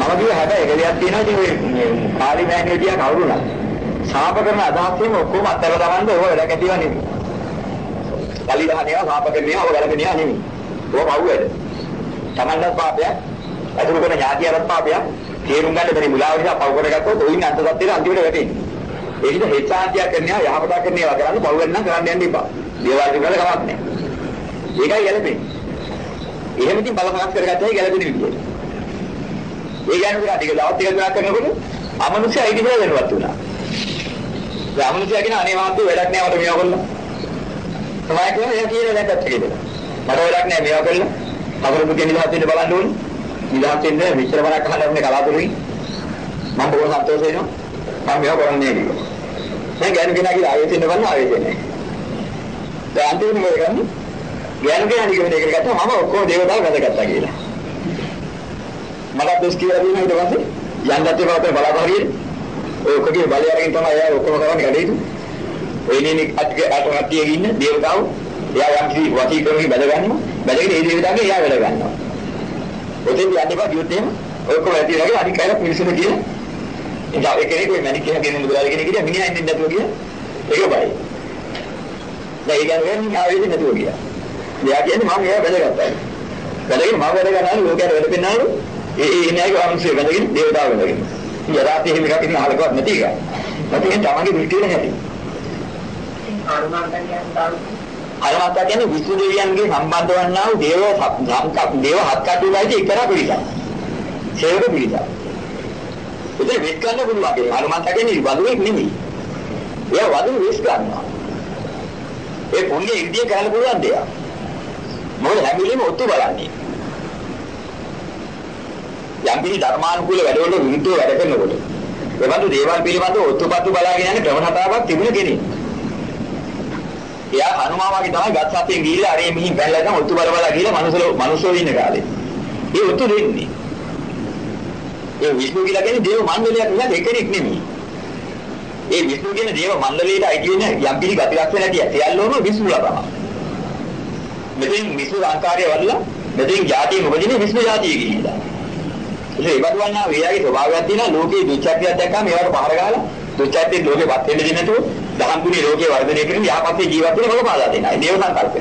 මම කිව්වා හැබැයි එක දෙයක් තියෙනවා ඉතින් මේ කාලි මෑණියෝ කියා කවුරුණත් ශාප කරන අදහසෙම ඔක්කොම අත්හැර දාන්න ඕක වැඩ කැටිවා නෙමෙයි. කලි දහනේවා ශාප කරනවා ඔය වැඩ කෙනියා නෙමෙයි. ඕක පව් වැඩ. තමන්වත් පාපයක් අතුරු කරන ඥාතියවත් පාපයක් තේරුම් ගන්න බැරි මුලාව නිසා පව් කරගත්තොත් ඔයින් අන්ත සත්‍යෙට අන්තිමට වැටෙන්නේ. ඒ නිසා හෙච්චාන්තියක් කරනවා යහපතක් කරනවා කරන්න පව් වෙන්න කරන්න යන්න එපා. දේවාල වල කමක් නැහැ. ඒකයි ගැලපෙන්නේ. එහෙම ඉතින් බල සකස් කරගත්තයි ගැලපෙන විදියට. ඒ කියන්නේ ටික දවස් ටික දෙකක් කරනකොට අමනුෂ්‍ය අයිති කියලා දැනුවත් වුණා. ඒ අමනුෂ්‍ය කියන අනේ මාත්තු වැඩක් නෑ මට මේවා කළා. තමයි කියන්නේ එයා කියන දැන් පැත්තක ඉඳලා. මට වැඩක් නෑ මේවා කළා. අපර පුතේ නිදහස් වෙන්න බලන්න ඕනේ. නිදහස් වෙන්න විශ්ව බණක් අහලා ඉන්නේ කලාතුරකින්. මම බොහොම සතුටු වෙනවා. මම මේවා කරන්නේ කියලා. දැන් ගෑනු කෙනා කියලා ආයෙත් ඉන්න බලන්න ආයෙත් නෑ. දැන් අන්තිමට මොකද කරන්නේ? ගෑනු කෙනා නිකන් මේක ගත්තා මම ඔක්කොම දේවතාව වැදගත්තා කියලා. මට දොස් කියලා දෙනවා ඊට පස්සේ යන්නත් ඒවා අපේ බලාපොරොත්තු හරියට ඔය ඔක්කොගේ බලය අරගෙන තමයි එයා ඔක්කොම කරන්නේ කඩේතු ඔය ඉන්නේ අටක අටකටියේ ඉන්න දේවතාවෝ. එයා යම් කිසි වශීකරණේ බැල ගන්නවා. බැලගෙන ඒ දේවතාවගේ එයා වැඩ ගන්නවා. ඔතෙන් යන්න එපා කිව්වොත් එහෙම ඔක්කොම ඇති වෙලාගේ අනික් අයලා මිනිස්සුන්ට කියන ඉතින් ඒ කෙනෙක් ඔය මැනික් කියන කෙනෙක් බුදුරජාණන් කෙනෙක් කියන මිනිහා ඉන්නේ නැතුව කියන ඒක බයි දැන් ඒ කියන්නේ ආවේද නැතුව කියන එයා කියන්නේ මම එයා බැලගත්තා බැලගෙන මම වැඩ ගන්නවා ලෝකයට වැඩ පෙන්නනවා ඒ ඒ නෑගේ වංශය බඳගෙන දේවතාව බඳගෙන. යථාර්ථයේ එහෙම එකක් ඉතින් අහලකවත් නැති එක. නැති ඒ තමන්ගේ දෘෂ්ටිය නැහැටි. අරමත්තා කියන්නේ විසු දෙවියන්ගේ සම්බන්ධ වන්නා වූ දේව සම්කප් දේව හත් කටුලයිද එක්තරා පිළිසක්. සේවක පිළිසක්. ඒක වෙස් ගන්න පුළුවන්. ඒ අරමත්තා කියන්නේ වදුරෙක් නෙමෙයි. ඒ වදුර වෙස් ගන්නවා. ඒ පුණ්‍ය ඉර්ධිය කරන්න පුළුවන් දෙයක්. මොකද හැම වෙලෙම ඔත්තු බලන්නේ. යම්කිසි ධර්මානුකූල වැඩවලට විරුද්ධව වැඩ කරනකොට එවන්දු දේවල් පිළිබඳව ඔත්තුපත්තු බලාගෙන යන ක්‍රම හතරක් තිබුණ කෙනෙක්. එයා හනුමා වගේ තමයි ගත් සතියෙන් ගිහිල්ලා අරේ මිහින් බැලලා නම් ඔත්තු බල බල ගිහිල්ලා මනුස්සලෝ මනුස්සෝ ඉන්න කාලේ. ඒ ඔත්තු දෙන්නේ. ඒ විෂ්ණු කියලා කියන්නේ දේව මණ්ඩලයක් නෙවෙයි එකෙක් නෙමෙයි. ඒ විෂ්ණු කියන දේව මණ්ඩලයට අයිති වෙන යම්කිසි ගති ලක්ෂණ ඇතිය. සියල්ලෝම විෂ්ණුලා තමයි. මෙතෙන් විෂ්ණු ආකාරය වල්ලා මෙතෙන් જાතිය මොකදිනේ විෂ්ණු જાතිය ගිහිල්ලා. ඒ ඉබදවන්නා වේයාගේ ස්වභාවයක් තියෙනවා ලෝකේ දුච්චක්තියක් දැක්කම ඒවට පහර ගහලා දුච්චක්තිය ලෝකේ වත් වෙන්න දෙන්නේ නැතුව දහම් තුනේ ලෝකේ වර්ධනය කරමින් යහපත්ේ ජීවත් වෙන මොකද පාදා දෙනවා. දේව සංකල්පය.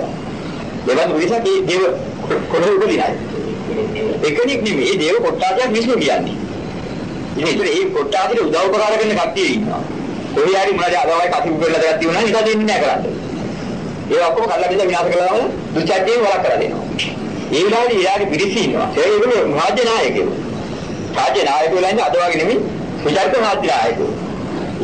දෙවන් විදිහට මේ දේව කොහොමද උපදිනයි? එකෙනෙක් නෙමෙයි දේව කොට්ටාසයක් විශ්ව කියන්නේ. ඉතින් ඒ කොට්ටාසෙට උදව් උපකාර කරන කට්ටිය ඉන්නවා. කොහේ හරි මොනවාද අදවයි කටින් කරලා දෙයක් තියෙනවා නම් ඒක දෙන්නේ නැහැ කරන්නේ. ඒ ඔක්කොම කල්ලා බින්ද විනාශ කළාම දුච්චක්තිය වලක් කරලා දෙනවා. ඒ විලාදී ඊළඟ පිරිස ඉන්නවා. ඒගොල්ලෝ රාජ්‍ය නායකයෝ. රාජ්‍ය නායකයෝලා ඉන්නේ අද වගේ නෙමෙයි විචාරක රාජ්‍ය නායකයෝ.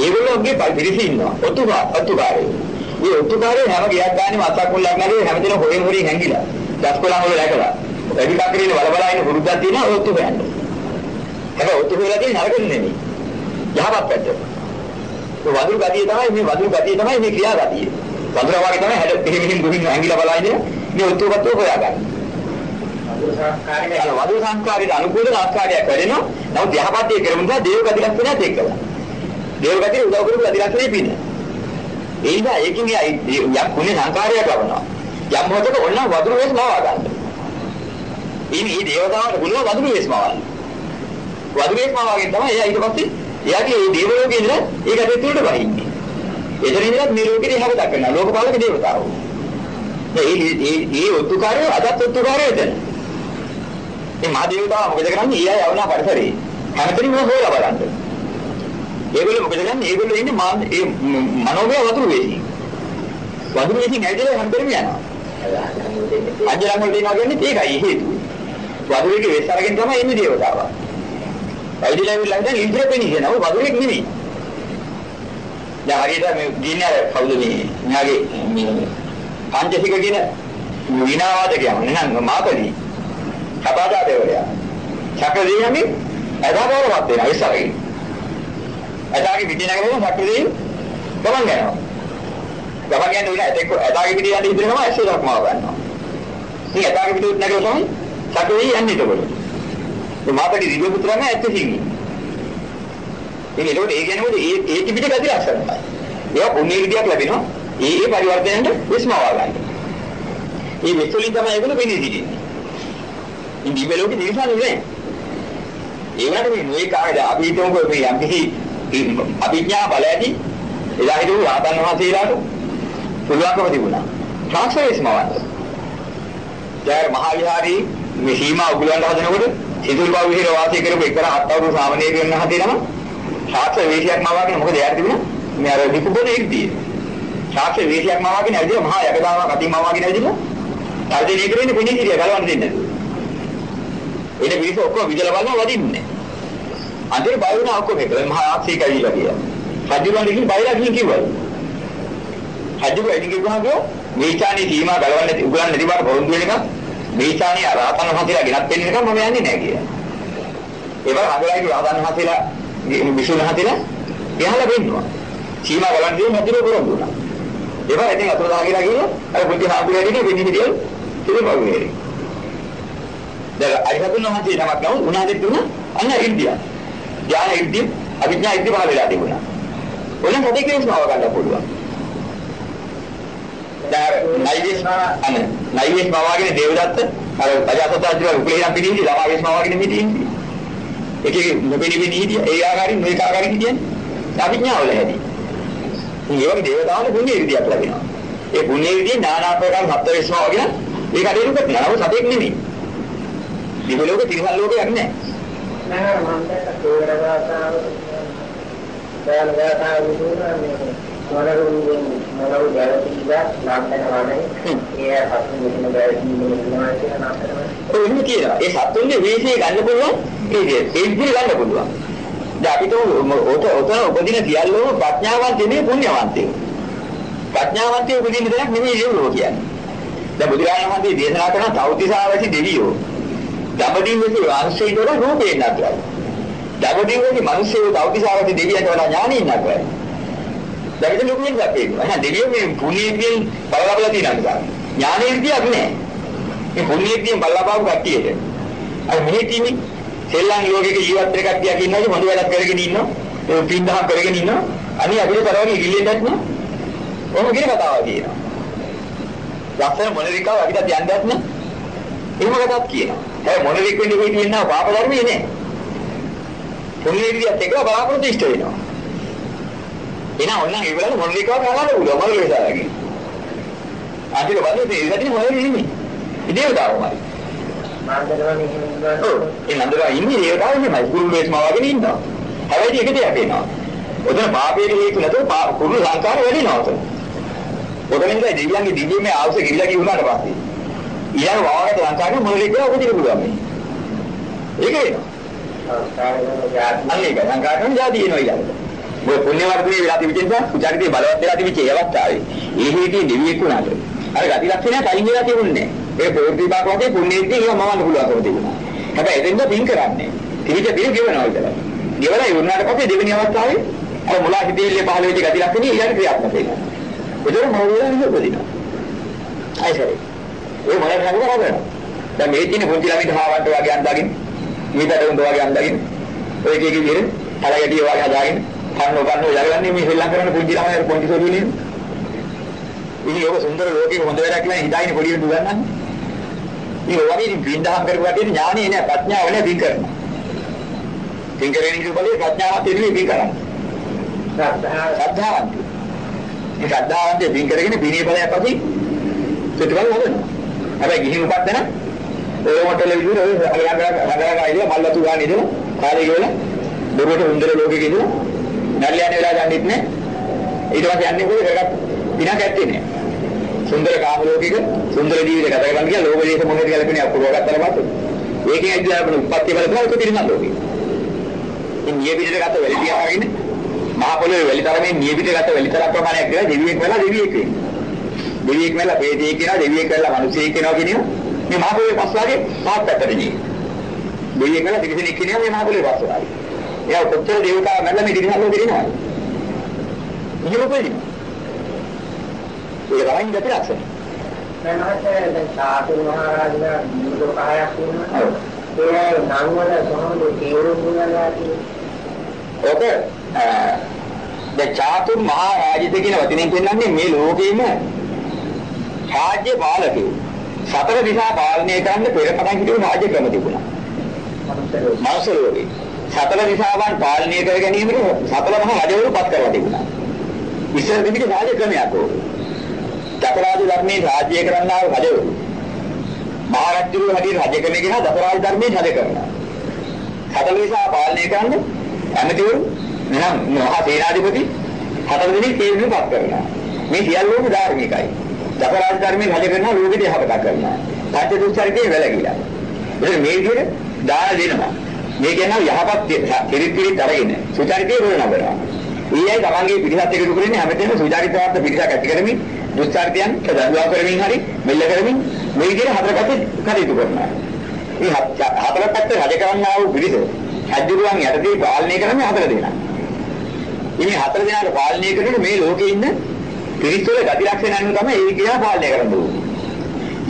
ඒගොල්ලෝගේ පිරිස ඉන්නවා. ඔතුකා ඔතුකාරයෝ. මේ ඔතුකාරයෝ හැම ගියක් ගානේ මතක් මුල්ලක් නැගේ හැමදේම හොරෙන් හොරෙන් හැංගිලා. දස්කොලන් වල läකලා. වැඩි කක්කරින වලබලා ඉන්න පුරුද්දක් තියෙනවා ඔත්තු හොයන්න. හැබැයි ඔත්තු හොයලා තියෙන්නේ නරක නෙමෙයි. යහපත් පැත්ත. ඒ වදුරු ගතිය තමයි මේ වදුරු ගතිය තමයි මේ ක්‍රියා ගතිය. වදුර වගේ තමයි හැඩ මෙහෙම මෙහෙම දුහින් හැංගිලා බලයිනේ මේ ඔත්තුපත්තු හොයාගන්න. වදු සංස්කාරයට අනුකූල සංස්කාරයක් වැඩෙනවා. නමුත් යහපත්යේ කරමු නිසා දේව ගති ලක්ෂණයත් එක්කලා. දේව ගතිය උදව් කරපු ගති ලක්ෂණේ පින්න. ඒ නිසා ඒකින් යක් කුණේ සංස්කාරයක් ලබනවා. යම් මොහොතක ඔන්න වදුරු වේස් මවා ගන්න. ඉතින් මේ දේවතාවට පුළුවන් වදුරු වේස් මවන්න. වදුරු වේස් මවාගෙන තමයි එයා ඊට පස්සේ එයාගේ මේ දේව ලෝකේ ඉඳලා ඒක දෙතුලට වහින්නේ. එතන ඉඳලා මේ ලෝකෙට හැම දක්වනවා. ලෝකපාලක දේවතාවෝ. මේ මේ මේ ඔත්තුකාරය අදත් ඔත්තුකාරය එතන. මේ මහ දේවතාවා මොකද කරන්නේ? ඊය යවනා පරිසරේ. හැමතැනම හොයලා බලන්න. ඒගොල්ලෝ මොකද කරන්නේ? ඒගොල්ලෝ ඉන්නේ මා ඒ මනෝමය වතුරු වේසි. වතුරු වේසින් ඇවිදලා හැමතැනම යනවා. අජරම් වල දෙනවා කියන්නේ ඒකයි හේතුව. වතුරේක වෙස් අරගෙන තමයි එන්නේ දේවතාවා. ඇවිදලා ඇවිල්ලා දැන් ඉන්ද්‍ර පෙනීනවා වතුරේක නෙමෙයි. දැන් හරියට මේ දින්නේ අර කවුද මේ න්යාගේ පංචසික කියන විනාවාදකයන් නේද මාතලී කපාදා දේවලයා චක්‍රදීයන්ගේ අදාබවරවත් වෙනවා ඉස්සරහින් අදාගේ පිටින් නැගලා චක්‍රදීයන් ගමන් යනවා ගමන් යන විලා ඒක අදාගේ පිටින් යන ඉදිරියම ඇස්සේ දක්මව ගන්නවා. ඉතින් අදාගේ පිටින් නැගලා තමයි චක්‍රදීය යන්නේ එතකොට. මේ මාතලී දිව්‍ය පුත්‍රයන් ඇත්ත සිංහි. ඉතින් ඒකට ඒ කියන්නේ මොකද? ඒ ඒ පිට ගතිය ලක්ෂණයි ඒක පුණ්‍ය විදියක් ලැබෙනවා. ඒ ඒ පරිවර්තනයට විස්මවා ගන්න. මේ විස්තුලින් තමයි ඒගොල්ලෝ වෙන්නේ සිටින්නේ. ඉතින් දිව්‍ය ලෝකේ නිවිසන්නේ නෑ. ඒ වුණාට මේ නුයි කාර්යය අපි හිතමුකෝ මේ යම් කිසි අභිඥා බල ඇති එදා හිටපු රහතන් වහන්සේලාට පුළුවන්කම තිබුණා. ශාස්ත්‍රයේස්මවන්ත. ජය මහා විහාරී මේ සීමා උගලන්න හදනකොට සිතුල්පා විහිර වාසය කරපු එක්තරා හත් අවුරුදු සාමණේරයන් වහන්සේ නම ශාස්ත්‍ර වේශයක් මවාගෙන මොකද යාර තිබුණා? මේ අර විකුබන එක්දී. ශාස්ත්‍ර වේශයක් මවාගෙන ඇවිදලා මහා යකදාවක් අතින් මවාගෙන ඇවිදලා තර්ජනය කරන්නේ පිණි කිරිය ගලවන්න දෙන්නේ නැතුව. එනේ පිළිස ඔක්කොම විදලා බලනවා වදින්නේ. අන්තිමට බය වුණා ඔක්කොම එක මහා ආක්ෂේ කැවිලා කියලා. රජුලන් දෙකින් බයලා ගිහින් කිව්වා. රජු එදින් කිව්වහම මේ ස්ථානයේ සීමා ගලවන්න උගලන්න නැති බාර පොරොන්දු වෙන එක මේ ස්ථානයේ රහතන් වහන්සේලා ගෙනත් දෙන්න එක මම යන්නේ නැහැ කියලා. ඒවල රඟලයි රහතන් වහන්සේලා විසුණු වහන්සේලා ගහලා වෙන්නවා. සීමා ගලවන්න දෙන්නේ නැතිව පොරොන්දු වුණා. ඒවල ඉතින් අතට දාගෙන ගිහින් අර බුද්ධ හාමුදුරුවෝ වෙන්නේ විදිහට පිළිපවුනේ. දැන් අරිහතුන් වහන්සේ නමක් නෝ උනාදෙත් දුන අන්න ඉන්දියා. ඥාන ඉන්දිය අවිඥා ඉන්දිය පහල වෙලා තිබුණා. ඔන්න මොකද කියනවා ගන්න පුළුවන්. දැන් නයිවිස් අන නයිවිස් මවාගෙන දේවදත්ත අර අජාසතාජිව උපලේනම් පිටින්දි ළමාවිස් මවාගෙන හිටින්නේ. ඒකේ නොපෙනී වෙනී හිටිය ඒ ආකාරයෙන් මේක ආකාරයෙන් හිටියන්නේ. අවිඥාවල හැදී. මේ වගේ දේවතාවුන් පුණ්‍ය විදියක් ලැබෙනවා. ඒ පුණ්‍ය විදියේ නානා ආකාර හතර විස්මව වගේ ඒක කටයුතු කරනවා. නමුත් සතෙක් නෙමෙයි. දිව්‍ය ලෝක තිරසන් ලෝකයක් නෑ. නෑ මම දැක්ක තේරවාසාව දැන් ගාථා විදුනා මේ මොනරුන්ගෙන් මොනරු ගැලපීලා නාමයෙන් වනේ ඒ පස්සේ මෙතන බැරිදීම වෙනවා කියලා නම් කරනවා. ඔය එහෙම කියනවා. ඒ සත්තුන්ගේ වේශය ගන්න පුළුවන්. ඒ ඒ ඉදිරි ගන්න පුළුවන්. දැන් අපිට ඔත ඔතන උපදින සියල්ලම ප්‍රඥාවන්ත නෙමෙයි පුණ්‍යවන්තයෝ. ප්‍රඥාවන්තයෝ උපදින දෙයක් නෙමෙයි ඒගොල්ලෝ කියන්නේ. දැන් බුදුරජාණන් වහන්සේ දේශනා කරන තෞතිසාවැසි දෙවියෝ දඹදිව්වේදී වංශයෙන් වල රූපේ නැතුවයි. දඹදිව්වේදී මිනිස්සු තෞතිසාවැසි දෙවියන්ට වඩා ඥානෙ නැතුවයි. දැන් ඒක ලොකු වෙනසක් තියෙනවා. එහෙනම් දෙවියෝ මේ පුණ්‍යයෙන් බලලබලා තියෙනවා. ඥානෙ විදියක් නෑ. මේ පුණ්‍යයෙන් බලලබාවු කට්ටියට. අර මෙහි තියෙන්නේ සෙල්ලම් ලෝකෙක ජීවත් වෙන කට්ටියක් ඉන්නවනේ හොඳ වැඩක් කරගෙන ඉන්නවා. ඒ පින්දහම් කරගෙන ඉන්නවා. අනිත් අපිට තරවගේ ඉල්ලෙන්නත් නෑ. ඔහොම කියන කතාවක් කියනවා. ලස්සන මොනරිකාව අපිට යන්නත් නෑ. එහෙම කතාවක් කියනවා. ඒ මොනරික වෙන්නේ කොයි තියෙනවා පාප ධර්මයේ නෑ. පුණ්‍ය විදියත් එක බලාපොරොත්තු ඉෂ්ට වෙනවා. එහෙනම් ඔන්න ඒ වෙලාවේ මොනරිකාව ගන්න පුළුවන් මොන වෙලාවකින්. අන්තිම වන්නේ ඒ ගැටින් මොනරික නෙමෙයි. හිමිනවා. ඔව් ඒ නන්දරා ඉන්නේ ඒවතාවෙමයි කුරුළු වේස්ම වගේ ඉන්නවා. හැබැයි ඒක දෙයක් වෙනවා. ඔතන පාපයේ හේතු නැතුව කුරුළු සංකාර වැඩිනවා ඔතන. ඔතන ඉඳලා දෙවියන්ගේ දිව්‍යමය ආවස ගිහිලා කිව්වුණාට පස්සේ ඊළඟ වාගත ලංකාවේ මොනලෙක උපදින පුළුවන් මේ. ඒක වෙනවා. අන්න ඒක ලංකාවේ ජාති වෙනවා ඊළඟට. ඔය පුණ්‍ය වර්ධනේ වෙලා තිබෙච්ච නිසා උචාරිතේ බලවත් වෙලා තිබිච්ච ඒ අවස්ථාවේ ඒ හේතිය දෙවියෙක් වුණාට අර ගති ලක්ෂණයක් අයින් වෙලා තිබුණේ නැහැ. ඒ ප්‍රවෘත්තිපාක වගේ පුණ්‍ය විදිහේ ඒවා මවන්න පුළුවන්කම තිබුණා. හැබැයි එතෙන්ද පින් කරන්නේ. තිබිච්ච පින් ගෙවනවා විතරයි. ගෙවලා ඉවරනාට පස්සේ දෙවෙනි අවස්ථාවේ අර මුලා හිතේල්ලේ පහළ වෙච්ච ගති ලක්ෂණ ඊළඟ ක්‍රියාත්මක වෙනවා. ඒතර මොහොතේ ඉඳපදිනවා. අයිසරේ. ඒ මොනවද කරන්නේ? දැන් මේ තියෙන පුංචි ළමයි දහවන්ට වගේ අන්දාගෙන මීතර උඹ වගේ අන්දාගෙන ඔය එක එක විදිහට කලයටි වගේ හදාගෙන කන්න කන්න යලගන්නේ මේ ශ්‍රී ලංකාවේ පුංචි ළමයි පුංචි සොරියනේ. ඉතින් ඔබ සුන්දර ලෝකෙක හොඳ වැඩක් කියලා හිතාගෙන දුවන්නන්නේ. මේ වගේ ඉතින් බින්දහම් කරපු කටියට ඥානෙ නෑ ප්‍රඥාව නෑ බින් කරනවා. බින් කරගෙන ඉන්න බලේ ප්‍රඥාවත් එන්නේ බින් කරන්නේ. ශ්‍රද්ධාවන්ත. මේ ශ්‍රද්ධාවන්ත බින් කරගෙන බිනේ බලයක් අපි පිටවල හදනවා. හැබැයි ගිහින් උපත් වෙන ඔය මොටල විදිහට ඔය රඟරඟා ඉඳලා මල්ලතු ගන්න ඉඳලා කාලේ ගිහලා දොරට හොඳර ලෝකෙක ඉඳලා නැල්ල යන වෙලාව දන්නෙත් නෑ. ඊට පස්සේ යන්නේ කොහෙද එකක් පිනක් ඇත්තේ නෑ. සුන්දර කාම ලෝකෙක සුන්දර ජීවිත ගත කරගන්න කියලා ලෝක දේශ මොහොතේ ගැලපෙන අපුරව ගත්තට පස්සේ ඒකෙන් ඇවිල්ලා අපේ උපත්ති බලපුවා ඒක පිරිනමන ලෝකෙ. ඉතින් නිය පිටට ගත වැලි තියාගෙන මහ පොළොවේ වැලි තරමේ නිය පිටට ගත වැලි තරම් ප්‍රමාණයක් කියලා දෙවියෙක් වෙලා දෙවියෙක් වෙන්නේ. දෙවියෙක් වෙලා ප්‍රේතයෙක් වෙනවා දෙවියෙක් වෙලා මිනිසෙක් වෙනවා කියන මේ මහ පොළොවේ පස්වාගේ පහක් පැත්තට ජී. දෙවියෙක් වෙලා දෙවිසෙනෙක් කියනවා මේ මහ පොළොවේ පස්වාගේ. එයා කොච්චර දේවතාව මැල්ල මේ දිනහල දෙරිනවා. ඉහළ කොහෙද? ඒක තමයි ඉඳලා ලක්ෂණ. දැන් මහත්තයා දැන් සාතුරු මහරජා බුදු පහයක් තියෙනවා. ඒ නම් වල කොහොමද තේරුම් ගන්නවා කියන්නේ? ඔක දැන් චාතුර් මහා රාජිත කියන වචනේ කියන්නේ මේ ලෝකෙම රාජ්‍ය පාලකයෝ. සතර දිශා පාලනය කරන්න පෙර පටන් හිටපු රාජ්‍ය ක්‍රම තිබුණා. මනුස්ස ලෝකේ. සතර දිශාවන් පාලනය කර ගැනීමට සතර මහා රජවරු පත් කරලා තිබුණා. ඉස්සර දෙවිට රාජ ක්‍රමයක් ඕක. චතුරාර්ය ධර්මයේ රාජ්‍ය කරන්නා වූ රජවරු. මහරජුරු හැටියට රජ කරන කෙනා දසරාජ ධර්මයේ රජ කරනවා. සතර දිශා පාලනය කරන්න ඇමතිවරු එනම් මහා සේනාධිපති හතර දෙනෙක් තීරණය පත් කරනවා. මේ සියල්ලම ධාර්මිකයි. දසරාජ ධර්මයේ රජ කරනවා ලෝකෙට යහපත කරනවා. පංච දුස්චරිතයේ වැළකීලා. ඒක මේ විදිහට දාන දෙනවා. මේ කියනවා යහපත් පිරිත් පිරිත් අරගෙන සුචරිතය ගොඩනගනවා. ඊයයි තමන්ගේ පිරිසත් එකතු කරන්නේ හැමතැනම සුචරිතවත් පිරිසක් ඇති කරමින් දුස්චරිතයන් දඬුවම් කරමින් හරි මෙල්ල කරමින් මේ විදිහට හතර පැත්තේ කටයුතු කරනවා. මේ හතර පැත්තේ රජ කරන්නා වූ පිරිස රජුරුවන් යටතේ පාලනය කරන්නේ හතර දෙනා. ඉතින් හතර දෙනාට පාලනය කරනකොට මේ ලෝකේ ඉන්න පිරිස් වල ගති ලක්ෂණ අනුව තමයි ඒ කියලා පාලනය කරන්න ඕනේ.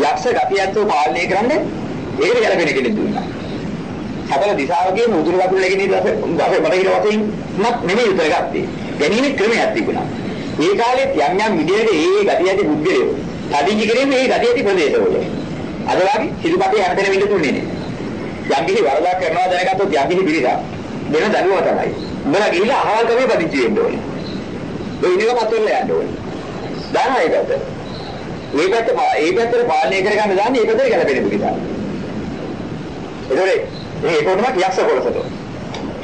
යක්ෂ ගතියත්ව පාලනය කරන්නේ ඒකට ගැලපෙන කෙනෙක් දුන්නා. සකල දිශාවකේ උතුරු වතුර ලැබෙන ඉඳලා අපේ බටහිර වශයෙන් මත් නෙමෙයි උතර ගත්තේ. ගැනීමේ ක්‍රමයක් තිබුණා. ඒ කාලේ යම් යම් විදිහට ඒ ඒ ගතිය ඇති බුද්ධියෝ තදින්ජි කරේ මේ ගතිය ඇති ප්‍රදේශවල. අද වගේ සිදුපතේ හැමතැනම ඉඳ තුන්නේ නේ. යම් කිසි වරදක් කරනවා දැනගත්තොත් යම් කිසි පිළිසක් දෙන දනුව තමයි. උඹලා ගිහිල්ලා අහවල් කමේ පදිංචි වෙන්න ඕනේ. ඒ ඉන්නකම අතල්ල යන්න ඕනේ. දානවා ඒකට. මේ පැත්ත ඒ පැත්තට පාලනය කරගන්න දාන්නේ ඒ පැත්තට ගැලපෙන පිළිසක්. ඒකෝනේ මේ ඒකෝනම යක්ෂ කොටසට.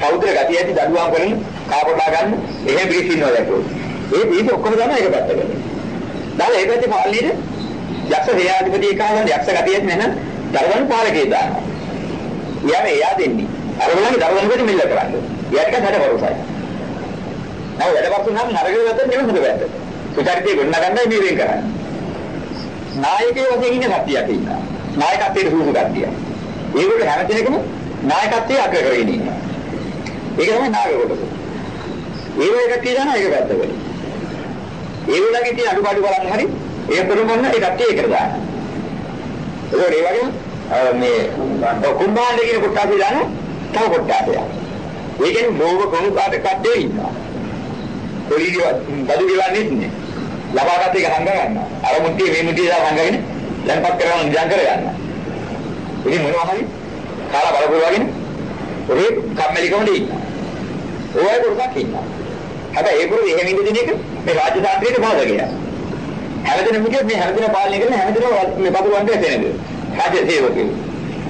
සෞද්‍ර ගතිය ඇති දඩුවම් කරන කාපොටා ගන්න එහෙම පිළිස් ඉන්නවා දැක්කෝ. ඒ පිළිස් ඔක්කොම දාන එක පැත්තකට. දාලා ඒ පැත්තේ පාලනයේද යක්ෂ හේයාධිපති එකහගෙන යක්ෂ ගතිය ඇති නැත්නම් දරුවන් පාලකේ දානවා. යාම එයා දෙන්නේ. අරගලගේ දරුවන්කට මිල්ල කරන්නේ. එයාට කඩ කරොසයි. නව වැඩපත් නම් නරකව ගත්තොත් නෙමෙයි හොඳ පැත්ත. සුචරිතය ගොඩනගන්නයි මේ වෙන් කරන්නේ. නායකයෝ වශයෙන් ඉන්න කට්ටියක් ඉන්නවා. නායකත්වයේ සූසු කට්ටිය. ඒගොල්ලෝ හැම දිනකම නායකත්වයේ අග්‍ර කරගෙන ඉන්නවා. ඒක තමයි නායක කොටස. ඒ වගේ කට්ටිය දාන එක පැත්තකට. ඒ වගේ තියෙන අඩුපාඩු බලන්න හරි ඒ පෙරමුණ ඒ කට්ටිය එකට දානවා. ඒක ඒ වගේම මේ කුම්භාණ්ඩ කියන කොටස දාන තව කොටසක්. ඒ කියන්නේ බෝව කොණු කාට කට්ටිය ඉන්නවා. පොලිසිය බඩු ගෙවන්නේ නැහැ. ලබාගත් එක හංග ගන්නවා. අර මුට්ටිය මේ මුට්ටිය දාලා හංගගෙන දැන්පත් කරනවා නිදන් කර ගන්නවා. ඉතින් මොනවා හරි කාලා බලපුවාගෙන ඔය කම්මැලිකම දෙයි. ඔය කොටසක් ඉන්නවා. හැබැයි ඒ පුරු එහෙම ඉඳින එක මේ රාජ්‍ය තාන්ත්‍රිකයට බාධකයක්. හැමදෙනෙම කිව්වොත් මේ හැමදෙනා පාලනය කරන හැමදෙනාම මේ බබු වන්ට එතනද. රාජ්‍ය සේවකයෝ.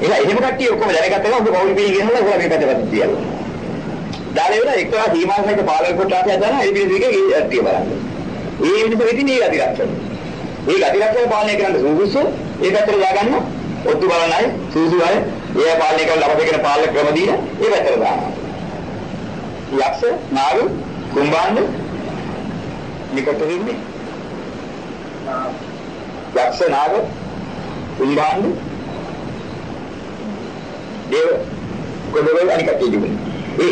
එහෙනම් එහෙම කට්ටිය ඔක්කොම දැනගත්තා නම් ඔබ කවුරු පිළි කියනවා ඔයාලා මේ පැත්තට තියලා. දාලා ඉවර එක්කලා සීමාසයක පාලක කොටසක් දානවා ඒ පිළිසිකේ කට්ටිය බලන්න. ඒ මිනිස්සු ඉතින් මේ ගති ලක්ෂණ. මේ ගති ලක්ෂණ පාලනය කරන්න සුදුසු ඒ පැත්තට දාගන්න ඔත්තු බලන අය සුදුසු අය ඒ පාලනය කරලා අපේ කියන පාලක ක්‍රම දීලා ඒ පැත්තට දානවා. යක්ෂ නාග කුම්භාණ්ඩ නිකට වෙන්නේ. යක්ෂ නාග කුම්භාණ්ඩ දේව කොළවල අනික තියෙන්නේ. ඒ